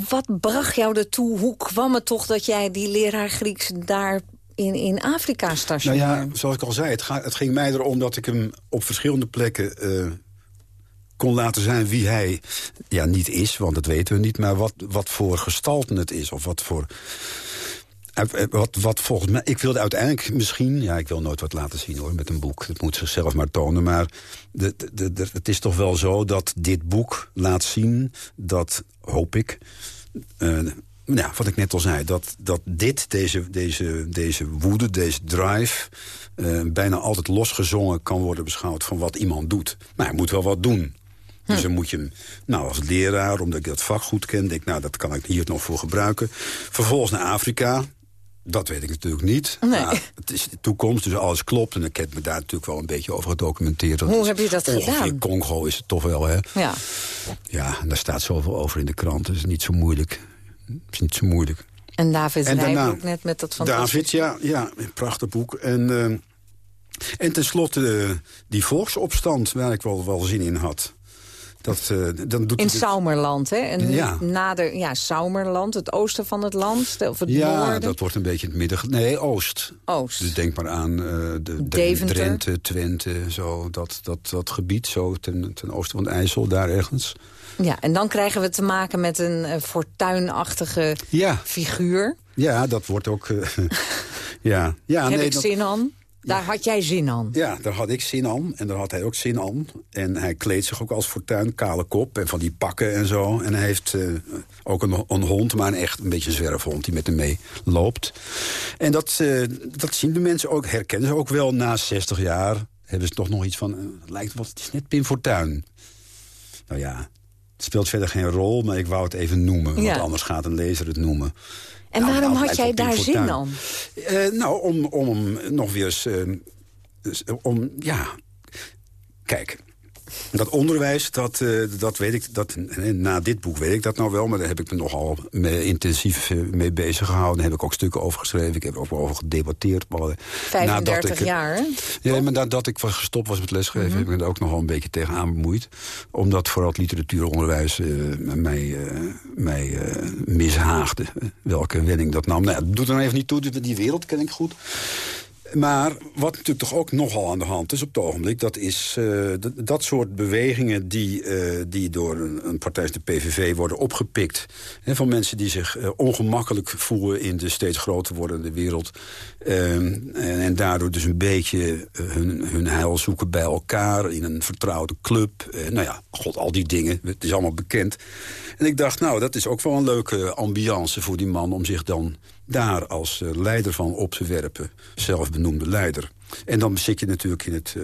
wat bracht jou ertoe? Hoe kwam het toch dat jij die leraar Grieks daar in, in Afrika stationeerde? Nou ja, zoals ik al zei, het, ga, het, ging mij erom dat ik hem op verschillende plekken... Uh, kon laten zijn wie hij ja, niet is, want dat weten we niet... maar wat, wat voor gestalte het is, of wat voor wat, wat volgens mij... Ik wilde uiteindelijk misschien... Ja, ik wil nooit wat laten zien hoor, met een boek. Dat moet zichzelf maar tonen. Maar de, de, de, het is toch wel zo dat dit boek laat zien... dat, hoop ik... Uh, ja, wat ik net al zei, dat, dat dit, deze, deze, deze woede, deze drive... Uh, bijna altijd losgezongen kan worden beschouwd van wat iemand doet. Maar hij moet wel wat doen. Dus hm. dan moet je hem, nou als leraar, omdat ik dat vak goed ken... denk nou, dat kan ik hier nog voor gebruiken. Vervolgens naar Afrika, dat weet ik natuurlijk niet. Nee. het is de toekomst, dus alles klopt. En ik heb me daar natuurlijk wel een beetje over gedocumenteerd. Hoe heb je dat gedaan? Congo is het toch wel, hè? Ja. Ja, en daar staat zoveel over in de krant. Dus het is niet zo moeilijk. Het is niet zo moeilijk. En David en ook net met dat fantastische... David, ja, ja, een prachtig boek. En, uh, en tenslotte uh, die volksopstand, waar ik wel, wel zin in had. Dat, uh, dan doet in Saumerland, hè? En ja. Nader, ja, Saumerland, het oosten van het land, of het ja, noorden? dat wordt een beetje het midden... Nee, oost. Oost. Dus denk maar aan uh, de, Deventer. Drenthe, Twente, zo, dat, dat, dat gebied, zo ten, ten oosten van de IJssel, daar ergens. Ja, en dan krijgen we te maken met een uh, fortuinachtige ja. figuur. Ja, dat wordt ook... ja. ja, Heb nee, ik dat... zin aan? Daar had jij zin aan? Ja, daar had ik zin aan. En daar had hij ook zin aan. En hij kleedt zich ook als fortuin, kale kop en van die pakken en zo. En hij heeft uh, ook een, een, hond, maar een echt een beetje een zwerfhond die met hem mee loopt. En dat, uh, dat zien de mensen ook, herkennen ze ook wel na 60 jaar. Hebben ze toch nog iets van, uh, het lijkt wat, het is net Pim Fortuyn. Nou ja, het speelt verder geen rol, maar ik wou het even noemen. Ja. Want anders gaat een lezer het noemen. En nou, waarom nou, had jij daar zin dan? Eh, nou, om, om nog weer eens... Eh, om, ja... Kijk, dat onderwijs, dat, eh, dat weet ik, dat, na dit boek weet ik dat nou wel... maar daar heb ik me nogal mee, intensief eh, mee bezig gehouden. Daar heb ik ook stukken over geschreven. Ik heb er ook over gedebatteerd. Maar, eh, 35 nadat ik, jaar, hè? Ja, maar nadat ik gestopt was met lesgeven... Mhm. heb ik me er ook nogal een beetje tegenaan bemoeid. Omdat vooral het literatuuronderwijs eh, mij, mij mishaagde. Welke wending dat nam. Nou ja, doet er nou even niet toe, die wereld ken ik goed. Maar wat natuurlijk toch ook nogal aan de hand is op het ogenblik... dat is eh, dat, soort bewegingen die, eh, die door een, een partij als de PVV worden opgepikt... Hè, van mensen die zich eh, ongemakkelijk voelen in de steeds groter wordende wereld... eh, en, en daardoor dus een beetje hun, hun heil zoeken bij elkaar... in een vertrouwde club. Nou ja, god, al die dingen, het is allemaal bekend. En ik dacht, nou, dat is ook wel een leuke ambiance voor die man... om zich dan daar als eh, leider van op te werpen. Zelfbenoemde leider. En dan zit je natuurlijk in het, eh,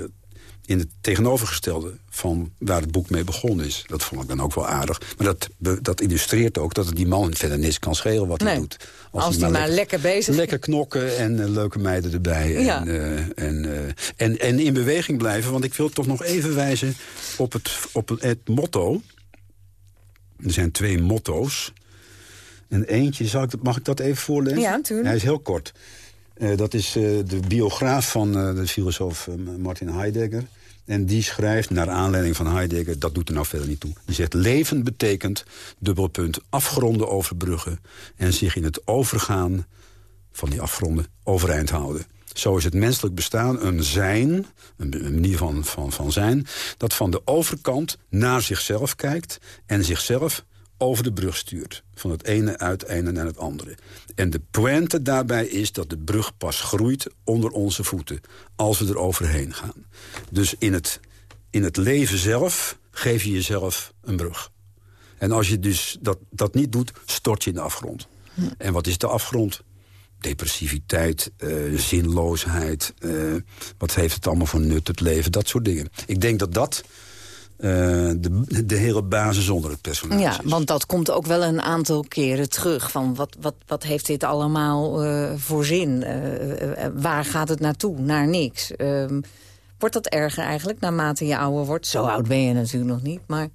in het tegenovergestelde van waar het boek mee begonnen is. Dat vond ik dan ook wel aardig. Maar dat, dat illustreert ook dat het die man verder niks kan schelen wat hij doet. Als hij maar lekker bezig is. Lekker knokken en eh, leuke meiden erbij. Ja. En, en, en, en in beweging blijven. Want ik wil toch nog even wijzen op het, op het motto. Er zijn twee motto's. En eentje, zal ik, dat- mag ik dat even voorlezen? Ja, natuurlijk. Hij is heel kort. Eh, dat is eh, de biograaf van eh, de filosoof Martin Heidegger. En die schrijft, naar aanleiding van Heidegger... dat doet er nou verder niet toe. Die zegt, leven betekent, dubbelpunt, afgronden overbruggen... en zich in het overgaan van die afgronden overeind houden. Zo is het menselijk bestaan een zijn, een een manier van, van, van zijn... dat van de overkant naar zichzelf kijkt en zichzelf over de brug stuurt. Van het ene uiteinde naar het andere. En de pointe daarbij is dat de brug pas groeit onder onze voeten... als we er overheen gaan. Dus in het, in het leven zelf geef je jezelf een brug. En als je dus dat, dat niet doet, stort je in de afgrond. En wat is de afgrond? Depressiviteit, eh, zinloosheid. eh, wat heeft het allemaal voor nut, het leven, dat soort dingen. Ik denk dat dat de, de hele basis onder het personage Ja, is. want dat komt ook wel een aantal keren terug. Van wat, wat, wat heeft dit allemaal eh, voor zin? Eh, eh, waar gaat het naartoe? Naar niks. Ehm, wordt dat erger eigenlijk naarmate je ouder wordt? Zo oud ben je natuurlijk nog niet, maar...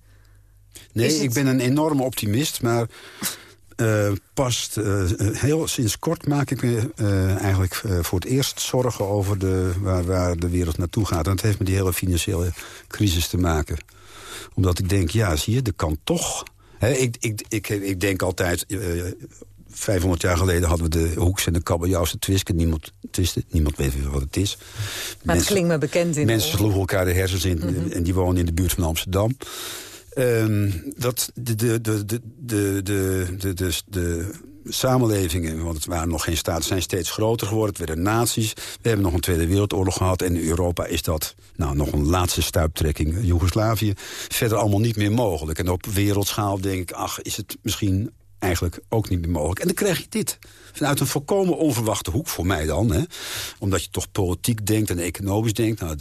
Nee, het- ik ben een enorme optimist, maar eh, past eh, heel sinds kort maak ik me eh, eigenlijk voor het eerst zorgen over de, waar, waar de wereld naartoe gaat. En dat heeft met die hele financiële crisis te maken. Omdat ik denk, ja, zie je, er kan toch... Hè, ik, ik, ik, ik denk altijd... eh, 500 jaar geleden hadden we de hoeks en de kabeljauwse twisten. Niemand, twisten. Niemand weet wat het is. Maar het klinkt me bekend in Mensen sloegen elkaar de hersens in en die wonen in de buurt van Amsterdam. Ehm, dat de, de, de, de, de, de, de, de samenlevingen, want het waren nog geen staten, zijn steeds groter geworden. Het werden naties. We hebben nog een Tweede Wereldoorlog gehad. En in Europa is dat nou, nog een laatste stuiptrekking. Eh, Joegoslavië. Verder allemaal niet meer mogelijk. En op wereldschaal denk ik, ach, is het misschien eigenlijk ook niet meer mogelijk. En dan krijg je dit. Vanuit een volkomen onverwachte hoek, voor mij dan. Hè? Omdat je toch politiek denkt en economisch denkt. Nou.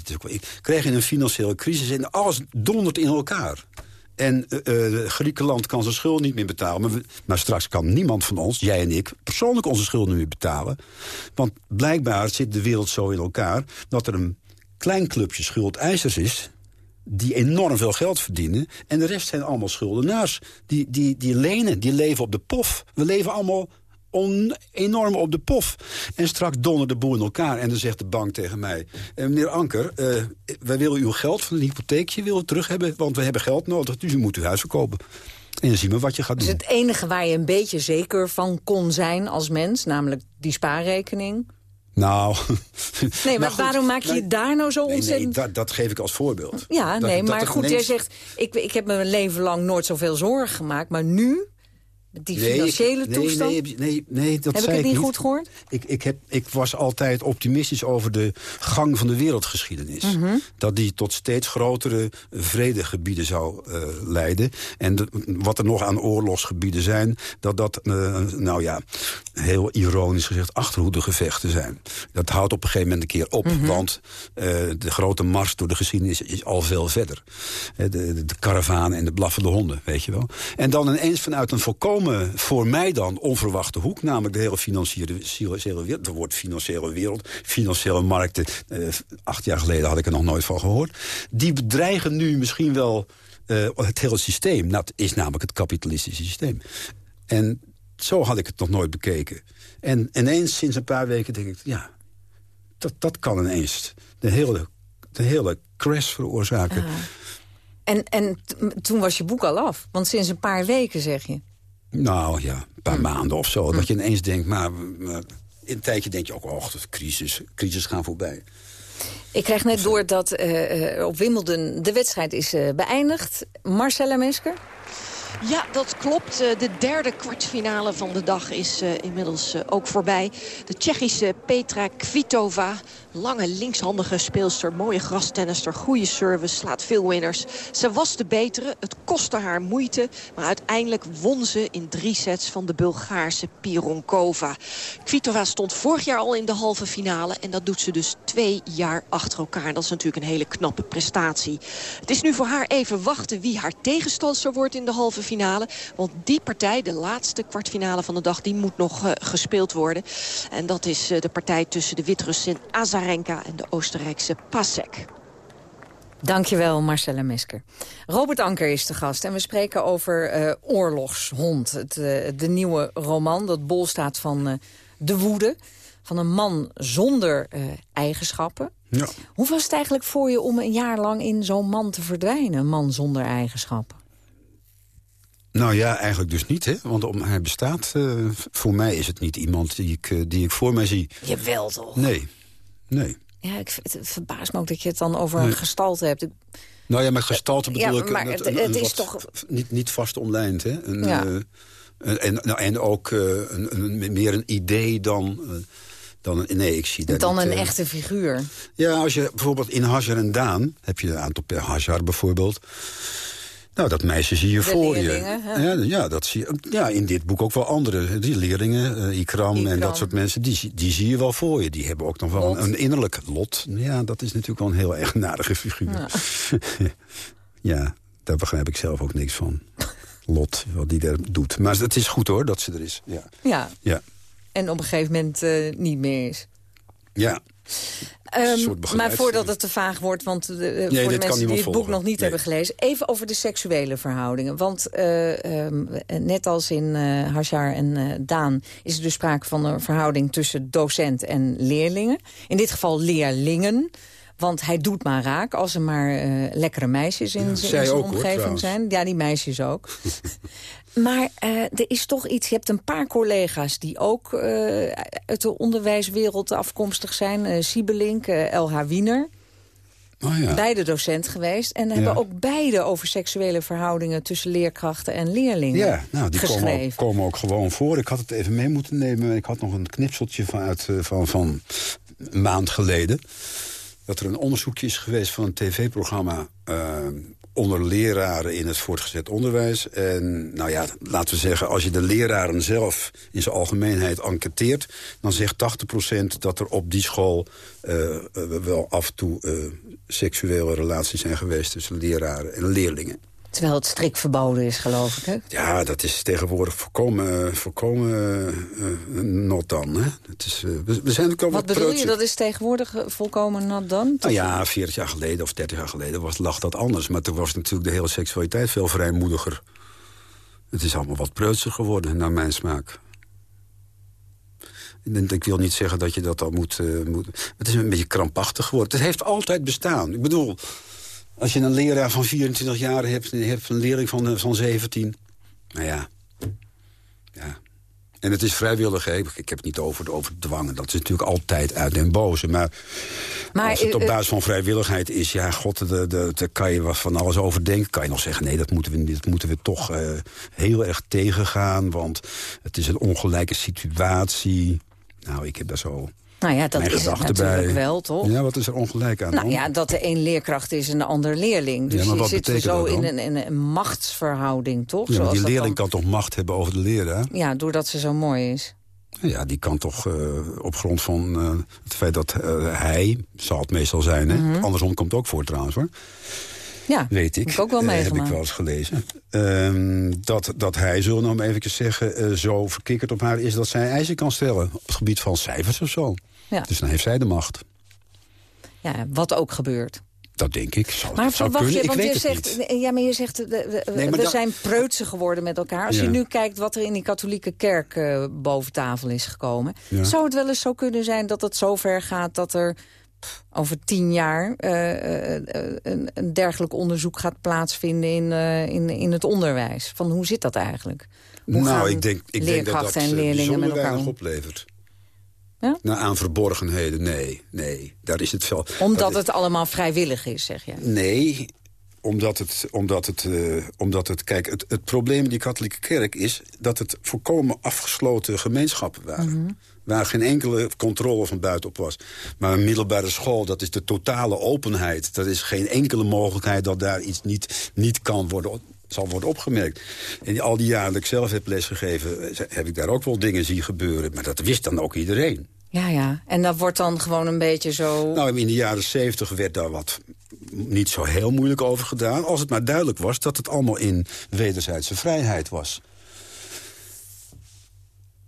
Krijg je een financiële crisis en alles dondert in elkaar. En uh, Griekenland kan zijn schuld niet meer betalen. Maar, maar, straks kan niemand van ons, jij en ik, persoonlijk onze schulden meer betalen. Want blijkbaar zit de wereld zo in elkaar... dat er een klein clubje schuldeisers is die enorm veel geld verdienen. En de rest zijn allemaal schuldenaars. Die, die, die lenen, die leven op de pof. We leven allemaal on, enorm op de pof. En straks donder de boel in elkaar. En dan zegt de bank tegen mij... Eh, meneer Anker, uh, wij willen uw geld van een hypotheekje willen terug hebben... want we hebben geld nodig, dus u moet uw huis verkopen. En dan zien we wat je gaat doen. Dus het enige waar je een beetje zeker van kon zijn als mens... namelijk die spaarrekening... Nou... Nee, maar waarom maak je nee, daar nou zo ontzettend... Nee, dat, dat, geef ik als voorbeeld. Ja, nee, maar goed, jij zegt... Ik, ik heb me mijn leven lang nooit zoveel zorgen gemaakt... maar nu die financiële nee, toestand? Nee, nee, nee, dat heb zei ik het niet, goed gehoord? Ik, ik, heb, ik was altijd optimistisch over de gang van de wereldgeschiedenis. Mhm. Dat die tot steeds grotere vredegebieden zou uh, leiden. En de, wat er nog aan oorlogsgebieden zijn... dat dat, uh, nou ja, heel ironisch gezegd... achterhoedegevechten zijn. Dat houdt op een gegeven moment een keer op. Mhm. Want uh, de grote mars door de geschiedenis is al veel verder. De, de, de karavaan en de blaffende honden, weet je wel. En dan ineens vanuit een volkomen voor mij dan onverwachte hoek. Namelijk de hele financiële wereld. Het woord financiële wereld, financiële markten. Eh, acht jaar geleden had ik er nog nooit van gehoord. Die bedreigen nu misschien wel uh, het hele systeem. Dat is namelijk het kapitalistische systeem. En zo had ik het nog nooit bekeken. En ineens, sinds een paar weken, denk ik... ja, dat, dat kan ineens de hele, de hele crash veroorzaken. Ah. En, en toen was je boek al af. Want sinds een paar weken, zeg je. Nou ja, een paar Hm. maanden of zo. Dat je ineens denkt, maar, maar in een tijdje denk je ook... oh, de crisis, crisis gaan voorbij. Ik krijg net door dat uh, op Wimbledon de wedstrijd is uh, beëindigd. Marcella Mesker? Ja, dat klopt. De derde kwartfinale van de dag is uh, inmiddels uh, ook voorbij. De Tsjechische Petra Kvitova. Lange linkshandige speelster, mooie grastennister, goede service, slaat veel winners. Ze was de betere, het kostte haar moeite. Maar uiteindelijk won ze in drie sets van de Bulgaarse Pironkova. Kvitova stond vorig jaar al in de halve finale. En dat doet ze dus twee jaar achter elkaar. Dat is natuurlijk een hele knappe prestatie. Het is nu voor haar even wachten wie haar tegenstander wordt in de halve finale. Want die partij, de laatste kwartfinale van de dag, die moet nog uh, gespeeld worden. En dat is uh, de partij tussen de Wit-Russin Azarenka en de Oostenrijkse Pasek. Dankjewel, Marcella Mesker. Robert Anker is de gast en we spreken over uh, Oorlogshond. Het, uh, de nieuwe roman dat bol staat van uh, de woede. Van een man zonder eigenschappen. Ja. Hoe was het eigenlijk voor je om een jaar lang in zo'n man te verdwijnen? Een man zonder eigenschappen. Nou ja, eigenlijk dus niet, hè? want om, hij bestaat. Uh, voor mij is het niet iemand die ik, uh, die ik voor mij zie. Jawel toch? Nee, nee. Ja, ik, het verbaast me ook dat je het dan over nee. een gestalte hebt. Ik... Nou ja, met gestalte bedoel ja, ik... Maar het, het, het is toch... Niet, niet vast omlijnd, hè? Een, ja. uh, en, nou, en ook een, een, meer een idee dan... Dan, nee, ik zie dat Dan niet, een echte figuur. Ja, als je bijvoorbeeld in Hajar en Daan... heb je een aantal per Hajar bijvoorbeeld... Nou, dat meisje zie je de voor je. Ja, ja, dat zie je. ja, in dit boek ook wel andere. Die leerlingen, uh, Ikram, Ikram, en dat soort mensen, die, die zie je wel voor je. Die hebben ook nog wel een, een, innerlijk lot. Ja, dat is natuurlijk wel een heel eigenaardige figuur. Ja. ja, daar begrijp ik zelf ook niks van. Lot, wat die daar doet. Maar het is goed hoor, dat ze er is. Ja. ja. ja. En op een gegeven moment uh, niet meer is. Ja. Um, maar voordat het te vaag wordt, want uh, nee, voor de mensen die het volgen. boek nog niet nee. hebben gelezen... even over de seksuele verhoudingen. Want uh, um, net als in uh, Hajar en Daan is er dus sprake van een verhouding... tussen docent en leerlingen. In dit geval leerlingen. Want hij doet maar raak als er maar uh, lekkere meisjes in, Ja, zijn hoor, omgeving zijn. Ja, die meisjes ook. maar uh, er is toch iets... Je hebt een paar collega's die ook uh, uit de onderwijswereld afkomstig zijn. Uh, Siebelink, L.H. Wiener. Oh ja. beide docent geweest. En hebben ook beide over seksuele verhoudingen tussen leerkrachten en leerlingen Ja, nou, die komen ook, komen ook gewoon voor. Ik had het even mee moeten nemen. Ik had nog een knipseltje van, uit, eh, van, van een maand geleden. Dat er een onderzoekje is geweest van een tv-programma... onder leraren in het voortgezet onderwijs. En nou ja, laten we zeggen, als je de leraren zelf in zijn algemeenheid enquêteert... dan zegt 80% dat er op die school eh, eh, wel af en toe eh, seksuele relaties zijn geweest... tussen leraren en leerlingen. Terwijl het strikt verboden is, geloof ik. Hè? Ja, dat is tegenwoordig voorkomen, voorkomen eh, not dan. Hè? Het is, eh, we, we zijn ook al Wat wat bedoel je, dat is tegenwoordig eh, volkomen nat dan? Nou ja, 40 jaar geleden of 30 jaar geleden was, lag dat anders. Maar toen was natuurlijk de hele seksualiteit veel vrijmoediger. Het is allemaal wat preutser geworden, naar mijn smaak. Ik- wil niet zeggen dat je dat al moet, eh, moet... Het is een beetje krampachtig geworden. Het heeft altijd bestaan. Ik bedoel, als je een leraar van 24 jaar hebt... en je hebt een leerling van, eh, van 17... Nou ja, ja. En het is vrijwillig, hè. ik heb het niet over, over dwangen. Dat is natuurlijk altijd uit den boze. Maar, Maar, als het op eh, basis van vrijwilligheid is... ja, god, daar kan je wat van alles over denken. Kan je nog zeggen, nee, dat moeten we, dat moeten we toch eh, heel erg tegengaan... want het is een ongelijke situatie. Nou, ik heb daar zo Nou ja, dat mijn is het natuurlijk bij. wel, toch? Ja, wat is er ongelijk aan? Nou ja, dat de een leerkracht is en de ander leerling. Dus Ja, je zit zo in een, in een machtsverhouding, toch? Ja, Zoals die leerling dan- kan toch macht hebben over de leraar? Ja, doordat ze zo mooi is. Ja, die kan toch eh, op grond van eh, het feit dat eh, hij, zal het meestal zijn... Hè? Mhm. andersom komt het ook voor trouwens hoor, Ja, weet ik. heb ik ook wel Eh, heb ik meegemaakt. wel eens gelezen. Ehm, dat, dat hij, zullen we nou even zeggen, eh, zo verkikkerd op haar is... dat zij eisen kan stellen op het gebied van cijfers of zo. Ja. Dus dan heeft zij de macht. Ja, wat ook gebeurt. Dat denk ik. Zou, Maar verwacht kunnen, je, want ik je zegt, niet. ja, maar je zegt, eh, we, we- Nee, maar we dan- zijn preutsen geworden met elkaar. Als je nu kijkt wat er in die katholieke kerk boven tafel is gekomen... Ja. zou het wel eens zo kunnen zijn dat het zover gaat dat er over tien jaar... eh, eh, eh, een, een dergelijk onderzoek gaat plaatsvinden in, in, in het onderwijs? Van hoe zit dat eigenlijk? Hoe nou, ik denk, ik denk dat dat en leerlingen met elkaar oplevert. Ja? Nou, aan verborgenheden, nee. Nee, daar is het veel... Omdat dat is- het allemaal vrijwillig is, zeg je. Nee, omdat het, omdat het, eh, omdat het kijk, het, het probleem in die katholieke kerk is... dat het volkomen afgesloten gemeenschappen waren. Mhm. Waar geen enkele controle van buitenop was. Maar een middelbare school, dat is de totale openheid. Dat is geen enkele mogelijkheid dat daar iets niet, niet kan worden zal worden opgemerkt. En al die jaren dat ik zelf heb lesgegeven... eh, heb ik daar ook wel dingen zien gebeuren. Maar dat wist dan ook iedereen. Ja, ja. En dat wordt dan gewoon een beetje zo... Nou, in de jaren zeventig werd daar wat niet zo heel moeilijk over gedaan... als het maar duidelijk was dat het allemaal in wederzijdse vrijheid was.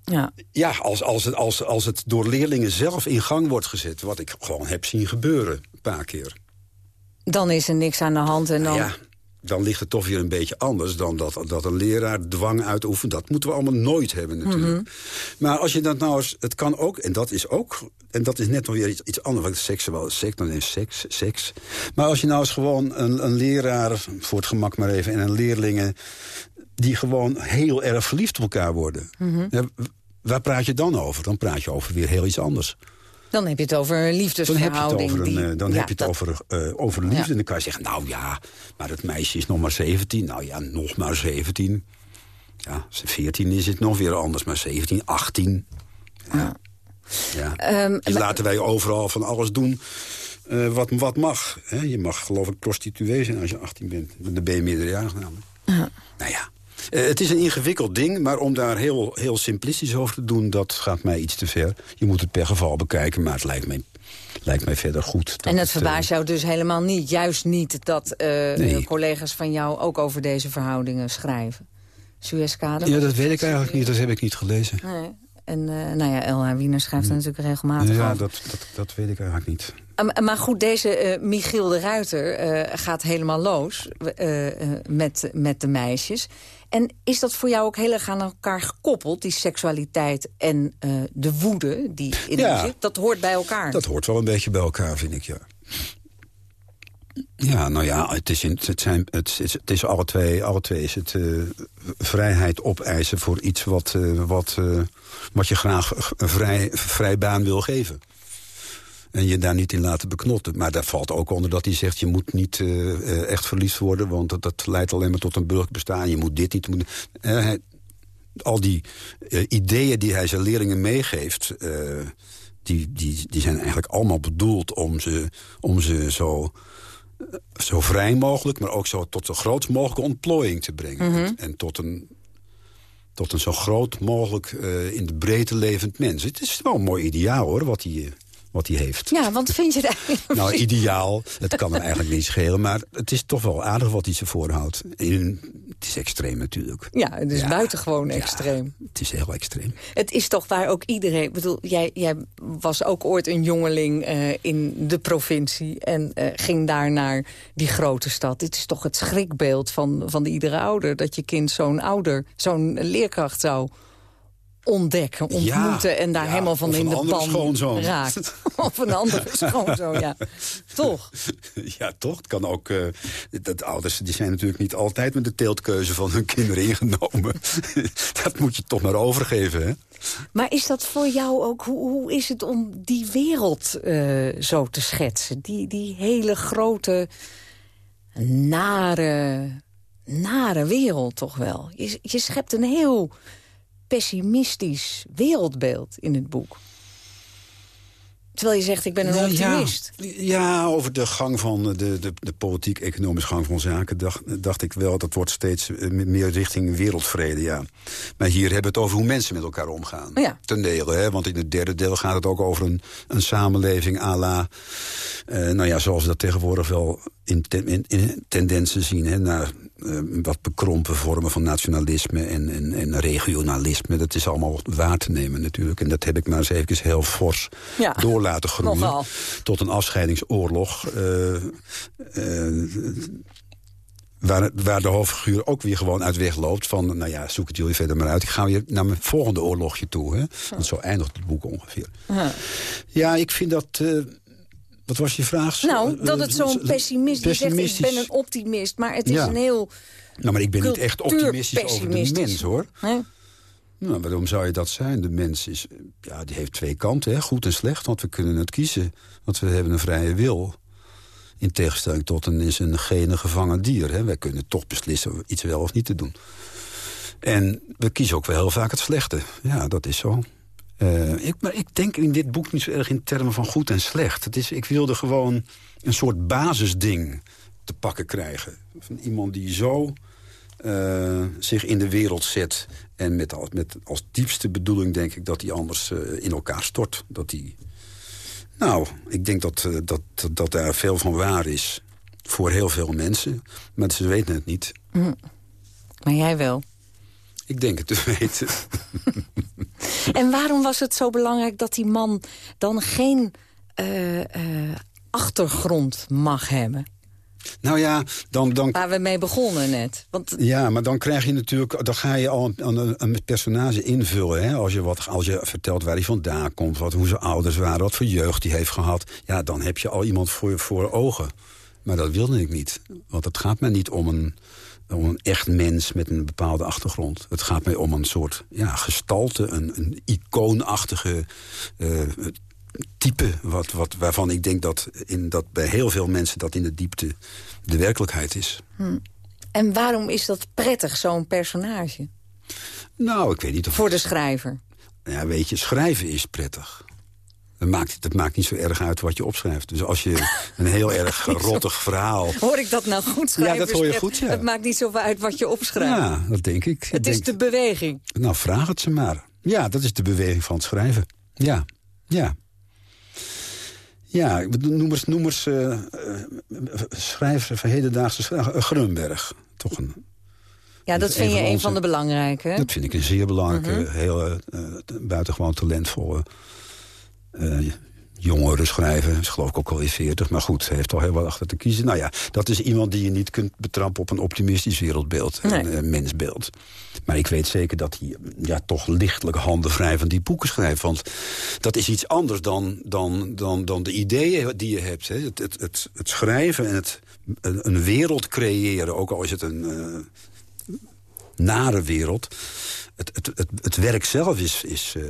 Ja. Ja, als, als, het, als, als het door leerlingen zelf in gang wordt gezet... wat ik gewoon heb zien gebeuren, een paar keer. Dan is er niks aan de hand en dan... Ja, dan ligt het toch weer een beetje anders dan dat, dat een leraar dwang uitoefent. Dat moeten we allemaal nooit hebben natuurlijk. Mhm. Maar als je dat nou eens... Het kan ook, en dat is ook... En dat is net nog weer iets, iets anders. Want seksueel, seks, dan is seks, seks. Maar als je nou eens gewoon een, een leraar, voor het gemak maar even... en een leerlingen die gewoon heel erg verliefd op elkaar worden. Mhm. Ja, waar praat je dan over? Dan praat je over weer heel iets anders. Dan heb je het over een Dan heb je liefdesverhouding. het over, een, die- dan ja, heb je het dat- over, over liefde. Ja. En dan kan je zeggen, nou ja, maar het meisje is nog maar 17. Nou ja, nog maar 17. Ja, 14 is het nog weer anders, maar 17, 18. Ja. ja. Ehm, Dus laten wij overal van alles doen eh, wat, wat mag. Hè? Je mag geloof ik prostituee zijn als je 18 bent. Dan ben je meerderjarig namelijk. Nou ja, eh, het is een ingewikkeld ding, maar om daar heel, heel simplistisch over te doen... dat gaat mij iets te ver. Je moet het per geval bekijken, maar het lijkt mij, lijkt mij verder goed. dat en het eh, verbaast jou dus helemaal niet, juist niet... dat eh, Nee. collega's van jou ook over deze verhoudingen schrijven. Suezkade? Ja, dat weet ik eigenlijk niet. Dat heb ik niet gelezen. Nee. En nou ja, L.H. Wiener schrijft er natuurlijk regelmatig Ja, over. dat, dat, dat weet ik eigenlijk niet. Maar goed, deze Michiel de Ruiter gaat helemaal los met, met de meisjes. En is dat voor jou ook heel erg aan elkaar gekoppeld, die seksualiteit en eh, de woede die in Ja. zit? Dat hoort bij elkaar. Dat hoort wel een beetje bij elkaar, vind ik, ja. Ja, nou ja, het is, in, het zijn, het is, het is alle, twee, alle twee is het eh, vrijheid opeisen voor iets wat, eh, wat, wat je graag een vrij, vrij baan wil geven. En je daar niet in laten beknotten. Maar daar valt ook onder dat hij zegt... je moet niet uh, echt verliefd worden... want dat, dat, leidt alleen maar tot een burgerlijk bestaan. Je moet dit niet... Moet, uh, hij, al die uh, ideeën die hij zijn leerlingen meegeeft... die, die, die zijn eigenlijk allemaal bedoeld om ze, om ze zo zo vrij mogelijk, maar ook zo tot zo groot mogelijke ontplooiing te brengen. Mhm. En tot een, tot een zo groot mogelijk uh, in de breedte levend mens. Het is wel een mooi ideaal hoor, wat hij, wat hij heeft. Ja, want vind je dat... nou, ideaal, het kan hem eigenlijk niet schelen... maar het is toch wel aardig wat hij ze voorhoudt. In, het is extreem natuurlijk. Ja, het is ja, buitengewoon ja, extreem. Het is heel extreem. Het is toch waar ook iedereen... Bedoel, jij, jij was ook ooit een jongeling uh, in de provincie... en uh, ging daar naar die grote stad. Dit is toch het schrikbeeld van, van de iedere ouder... dat je kind zo'n ouder, zo'n leerkracht zou ontdekken, ontmoeten... Ja, en daar ja, helemaal van in de pan raakt. of een andere schoonzoon, ja. Toch? Ja, toch. Het kan ook... Uh, dat ouders die zijn natuurlijk niet altijd met de teeltkeuze van hun kinderen ingenomen. dat moet je toch maar overgeven, hè? Maar is dat voor jou ook... Hoe, hoe is het om die wereld uh, zo te schetsen? Die, die hele grote, nare, nare wereld toch wel? Je, je schept een heel pessimistisch wereldbeeld in het boek. Terwijl je zegt, ik ben een nou, optimist. Ja, ja, over de gang van de, de, de politiek-economische gang van zaken... Dacht, dacht ik wel, dat wordt steeds meer richting wereldvrede, ja. Maar hier hebben we het over hoe mensen met elkaar omgaan. Ja. Ten dele, hè, want in het derde deel gaat het ook over een, een samenleving à la... Uh, nou ja, zoals we dat tegenwoordig wel in, ten, in, in tendensen zien... Hè, naar uh, wat bekrompen vormen van nationalisme en, en, en, regionalisme. Dat is allemaal waar te nemen natuurlijk. En dat heb ik maar eens even heel fors ja, door laten groeien. Nogal. Tot een afscheidingsoorlog. Uh, uh, Waar, waar, de hoofdfiguur ook weer gewoon uit weg loopt. Van, nou ja, zoek het jullie verder maar uit. Ik ga weer naar mijn volgende oorlogje toe. Hè? Want zo eindigt het boek ongeveer. Ja, ja ik vind dat... Wat was je vraag? Nou, dat het zo'n pessimist... pessimistisch... Zegt, ik ben een optimist, maar het is ja. een heel... Nou, maar ik ben niet echt optimistisch over de mens, hoor. Nee? Nou, waarom zou je dat zijn? De mens is, ja, die heeft twee kanten, hè? goed en slecht. Want we kunnen het kiezen. Want we hebben een vrije wil. In tegenstelling tot een is een gene gevangen dier. Hè? Wij kunnen toch beslissen iets wel of niet te doen. En we kiezen ook wel heel vaak het slechte. Ja, dat is zo. Uh, ik, maar ik denk in dit boek niet zo erg in termen van goed en slecht. Het is, ik wilde gewoon een soort basisding te pakken krijgen. Van iemand die zo uh, zich in de wereld zet... en met, als, met als diepste bedoeling denk ik dat hij anders uh, in elkaar stort. Dat hij... Nou, ik denk dat, dat, dat, daar veel van waar is voor heel veel mensen. Maar ze weten het niet. Mm. Maar jij wel? Ik denk het te weten. en waarom was het zo belangrijk dat die man dan geen uh, uh, achtergrond mag hebben? Nou ja, dan, dan... Waar we mee begonnen net. Want... Ja, maar dan krijg je natuurlijk... Dan ga je al een, een, een personage invullen. Hè? Als, je wat, als je vertelt waar hij vandaan komt. Wat, hoe zijn ouders waren. Wat voor jeugd hij heeft gehad. Ja, dan heb je al iemand voor, voor ogen. Maar dat wilde ik niet. Want het gaat mij niet om een, om een echt mens met een bepaalde achtergrond. Het gaat mij om een soort ja, gestalte. Een, een icoonachtige... Uh, type wat, wat, waarvan ik denk dat, in, dat bij heel veel mensen... dat in de diepte de werkelijkheid is. Hm. En waarom is dat prettig, zo'n personage? Nou, ik weet niet of... Voor de schrijver? Ja, weet je, schrijven is prettig. Het maakt, maakt niet zo erg uit wat je opschrijft. Dus als je een heel erg rottig verhaal... Hoor ik dat nou goed schrijven? Ja, dat hoor je goed, ja. Het maakt niet zoveel uit wat je opschrijft. Ja, dat denk ik. Het is de beweging. Nou, vraag het ze maar. Ja, dat is de beweging van het schrijven. Ja, ja. Ja, noem eens, noem eens uh, uh, schrijver van hedendaagse schrijver. Grunberg, toch een... Ja, dat vind je een onze, van de belangrijke. Dat vind ik een zeer belangrijke, -huh. heel buitengewoon talentvolle jongere schrijver. Is geloof ik ook al in 40, maar goed, heeft al heel wat achter te kiezen. Nou ja, dat is iemand die je niet kunt betrappen op een optimistisch wereldbeeld. Nee. Een uh, mensbeeld. Maar ik weet zeker dat hij ja, toch lichtelijk handenvrij van die boeken schrijft. Want dat is iets anders dan, dan, dan, dan de ideeën die je hebt. Hè. Het, het, het, het schrijven en het, een, een, wereld creëren, ook al is het een uh, nare wereld. Het, het, het, het werk zelf is... is uh,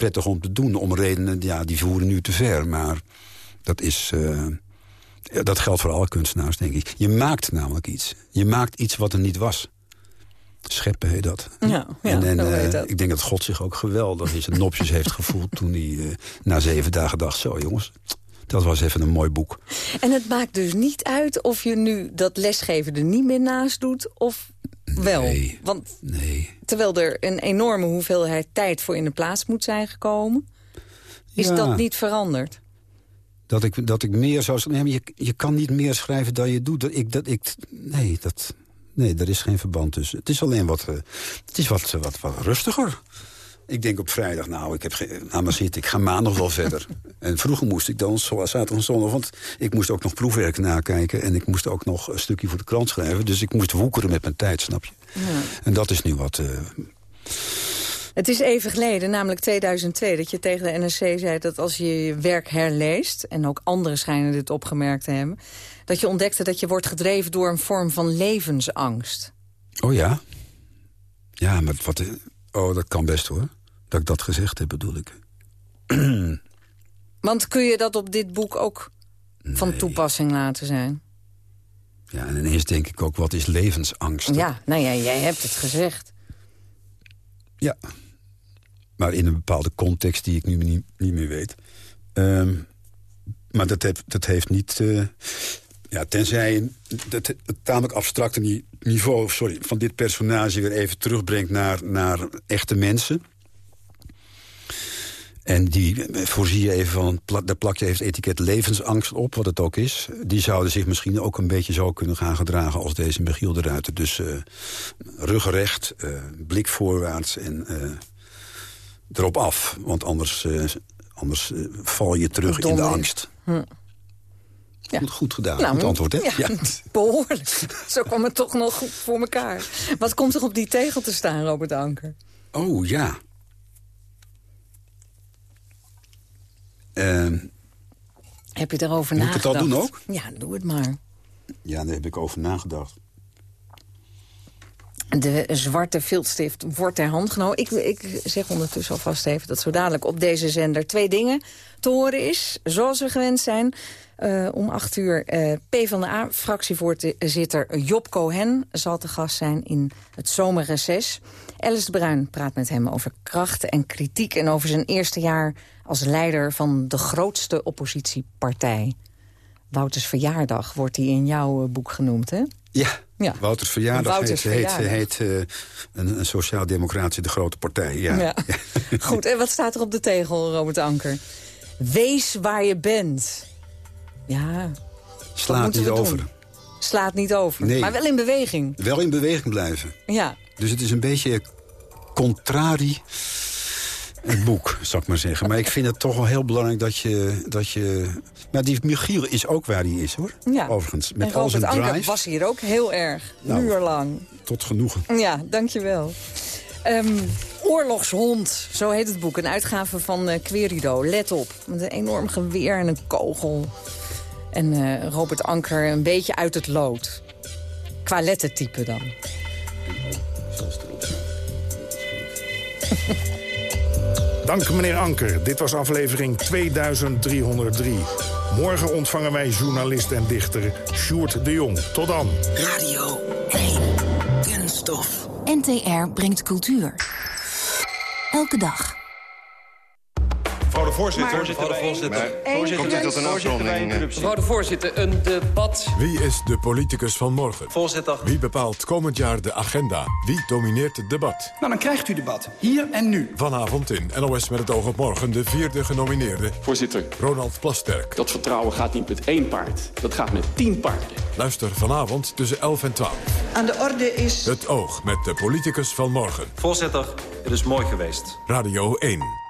prettig om te doen. Om redenen, ja, die voeren nu te ver. Maar Dat is... Uh, dat geldt voor alle kunstenaars, denk ik. Je maakt namelijk iets. Je maakt iets wat er niet was. Scheppen heet dat. Ja, ja en, en uh, ik denk dat God zich ook geweldig in zijn nopjes heeft gevoeld... toen hij uh, na zeven dagen dacht... zo jongens, dat was even een mooi boek. En het maakt dus niet uit of je nu dat lesgeven er niet meer naast doet... of wel. Nee, Want nee. terwijl er een enorme hoeveelheid tijd voor in de plaats moet zijn gekomen... is Ja. dat niet veranderd? Dat ik, dat ik meer zou... Nee, maar je, je kan niet meer schrijven dan je doet. Dat ik, dat ik, nee, dat, nee, er is geen verband tussen. Het is alleen wat, eh, het is wat, wat, wat rustiger. Ik denk op vrijdag, nou, ik heb geen, nou maar zitten, ik ga maandag wel verder. En vroeger moest ik dan, zoals zaterdag en zondag... want ik moest ook nog proefwerk nakijken... en ik moest ook nog een stukje voor de krant schrijven. Dus ik moest woekeren met mijn tijd, snap je? Ja. En dat is nu wat... eh, Het is even geleden, namelijk 2002, dat je tegen de NRC zei... dat als je je werk herleest, en ook anderen schijnen dit opgemerkt te hebben... dat je ontdekte dat je wordt gedreven door een vorm van levensangst. Oh ja? Ja, maar wat... Oh, dat kan best hoor. Dat ik dat gezegd heb, bedoel ik. Want kun je dat op dit boek ook van toepassing laten zijn? Ja, en ineens denk ik ook, wat is levensangst? Ja, nou ja, jij hebt het gezegd. Ja. Maar in een bepaalde context die ik nu niet, niet meer weet. Ehm, maar dat heeft, dat heeft niet... eh, ja, tenzij dat, het tamelijk abstracte ni- niveau sorry, van dit personage... weer even terugbrengt naar, naar echte mensen. En die eh, voorzie je even van... daar plak je even het etiket levensangst op, wat het ook is. Die zouden zich misschien ook een beetje zo kunnen gaan gedragen... als deze Michiel de Ruiter. Dus eh ruggenrecht, eh, blik voorwaarts en eh, erop af. Want anders, anders val je terug in de angst. Hm. Goed, goed gedaan, Nou, goed antwoord, hè? Ja, behoorlijk. Zo kwam het toch nog goed voor elkaar. Wat komt er op die tegel te staan, Robert Anker? Oh, ja. Heb je erover Moet ik het nagedacht? al doen ook? Ja, doe het maar. ja, daar heb ik over nagedacht. De zwarte viltstift wordt ter hand genomen. Ik, ik zeg ondertussen alvast even dat zo dadelijk op deze zender twee dingen te horen is. Zoals we gewend zijn. Eh, om acht uur eh PvdA-fractievoorzitter Job Cohen zal te gast zijn in het zomerreces. Alice de Bruin praat met hem over kracht en kritiek... en over zijn eerste jaar als leider van de grootste oppositiepartij. Wouters verjaardag wordt hij in jouw eh, boek genoemd, hè? Ja, Ja. Wouters verjaardag Wouters heet, verjaardag. heet eh, een, een sociaal-democratie de grote partij. Ja. Ja. Goed, en wat staat er op de tegel, Robert Anker? Wees waar je bent. Ja, Slaat niet over. doen? slaat niet over. Nee. Maar wel in beweging. Wel in beweging blijven. Ja, Dus het is een beetje contrari het boek, zou ik maar zeggen. Maar ik vind het toch wel heel belangrijk dat je... Dat je maar die Michiel is ook waar hij is, hoor. ja. Overigens, en met al Robert zijn Anker drive was hier ook heel erg. Nou. uur lang. tot genoegen. Ja, dankjewel. Ehm Oorlogshond, zo heet het boek. Een uitgave van eh, Querido. Let op, met een enorm geweer en een kogel. En eh, Robert Anker een beetje uit het lood. Qua lettertype dan. Dank meneer Anker. Dit was aflevering 2303. Morgen ontvangen wij journalist en dichter Sjoerd de Jong. Tot dan. Radio 1. Kunststof. NTR brengt cultuur. Elke dag. Mevrouw de voorzitter. Mevrouw de voorzitter. Komt u tot een afronding? Mevrouw de voorzitter, een debat. Wie is de politicus van morgen? Voorzitter. Wie bepaalt komend jaar de agenda? Wie domineert het debat? Nou, dan krijgt u debat. Hier en nu. Vanavond in NOS met het oog op morgen de vierde genomineerde... Voorzitter. Ronald Plasterk. Dat vertrouwen gaat niet met één paard. Dat gaat met tien paarden. Luister vanavond tussen 11 en 12. Aan de orde is... Het oog met de politicus van morgen. Voorzitter, het is mooi geweest. Radio 1.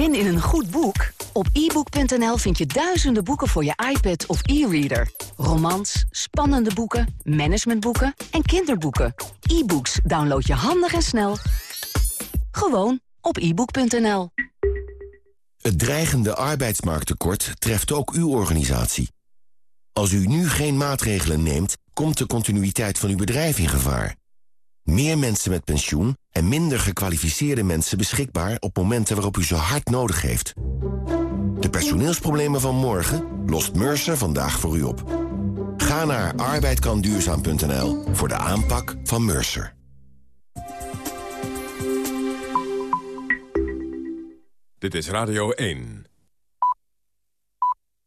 Zin in een goed boek? Op ebook.nl vind je duizenden boeken voor je iPad of e-reader. Romans, spannende boeken, managementboeken en kinderboeken. E-books download je handig en snel. Gewoon op ebook.nl. Het dreigende arbeidsmarkttekort treft ook uw organisatie. Als u nu geen maatregelen neemt, komt de continuïteit van uw bedrijf in gevaar. Meer mensen met pensioen en minder gekwalificeerde mensen beschikbaar op momenten waarop u ze hard nodig heeft. De personeelsproblemen van morgen lost Mercer vandaag voor u op. Ga naar arbeidkanduurzaam.nl voor de aanpak van Mercer. Dit is Radio 1.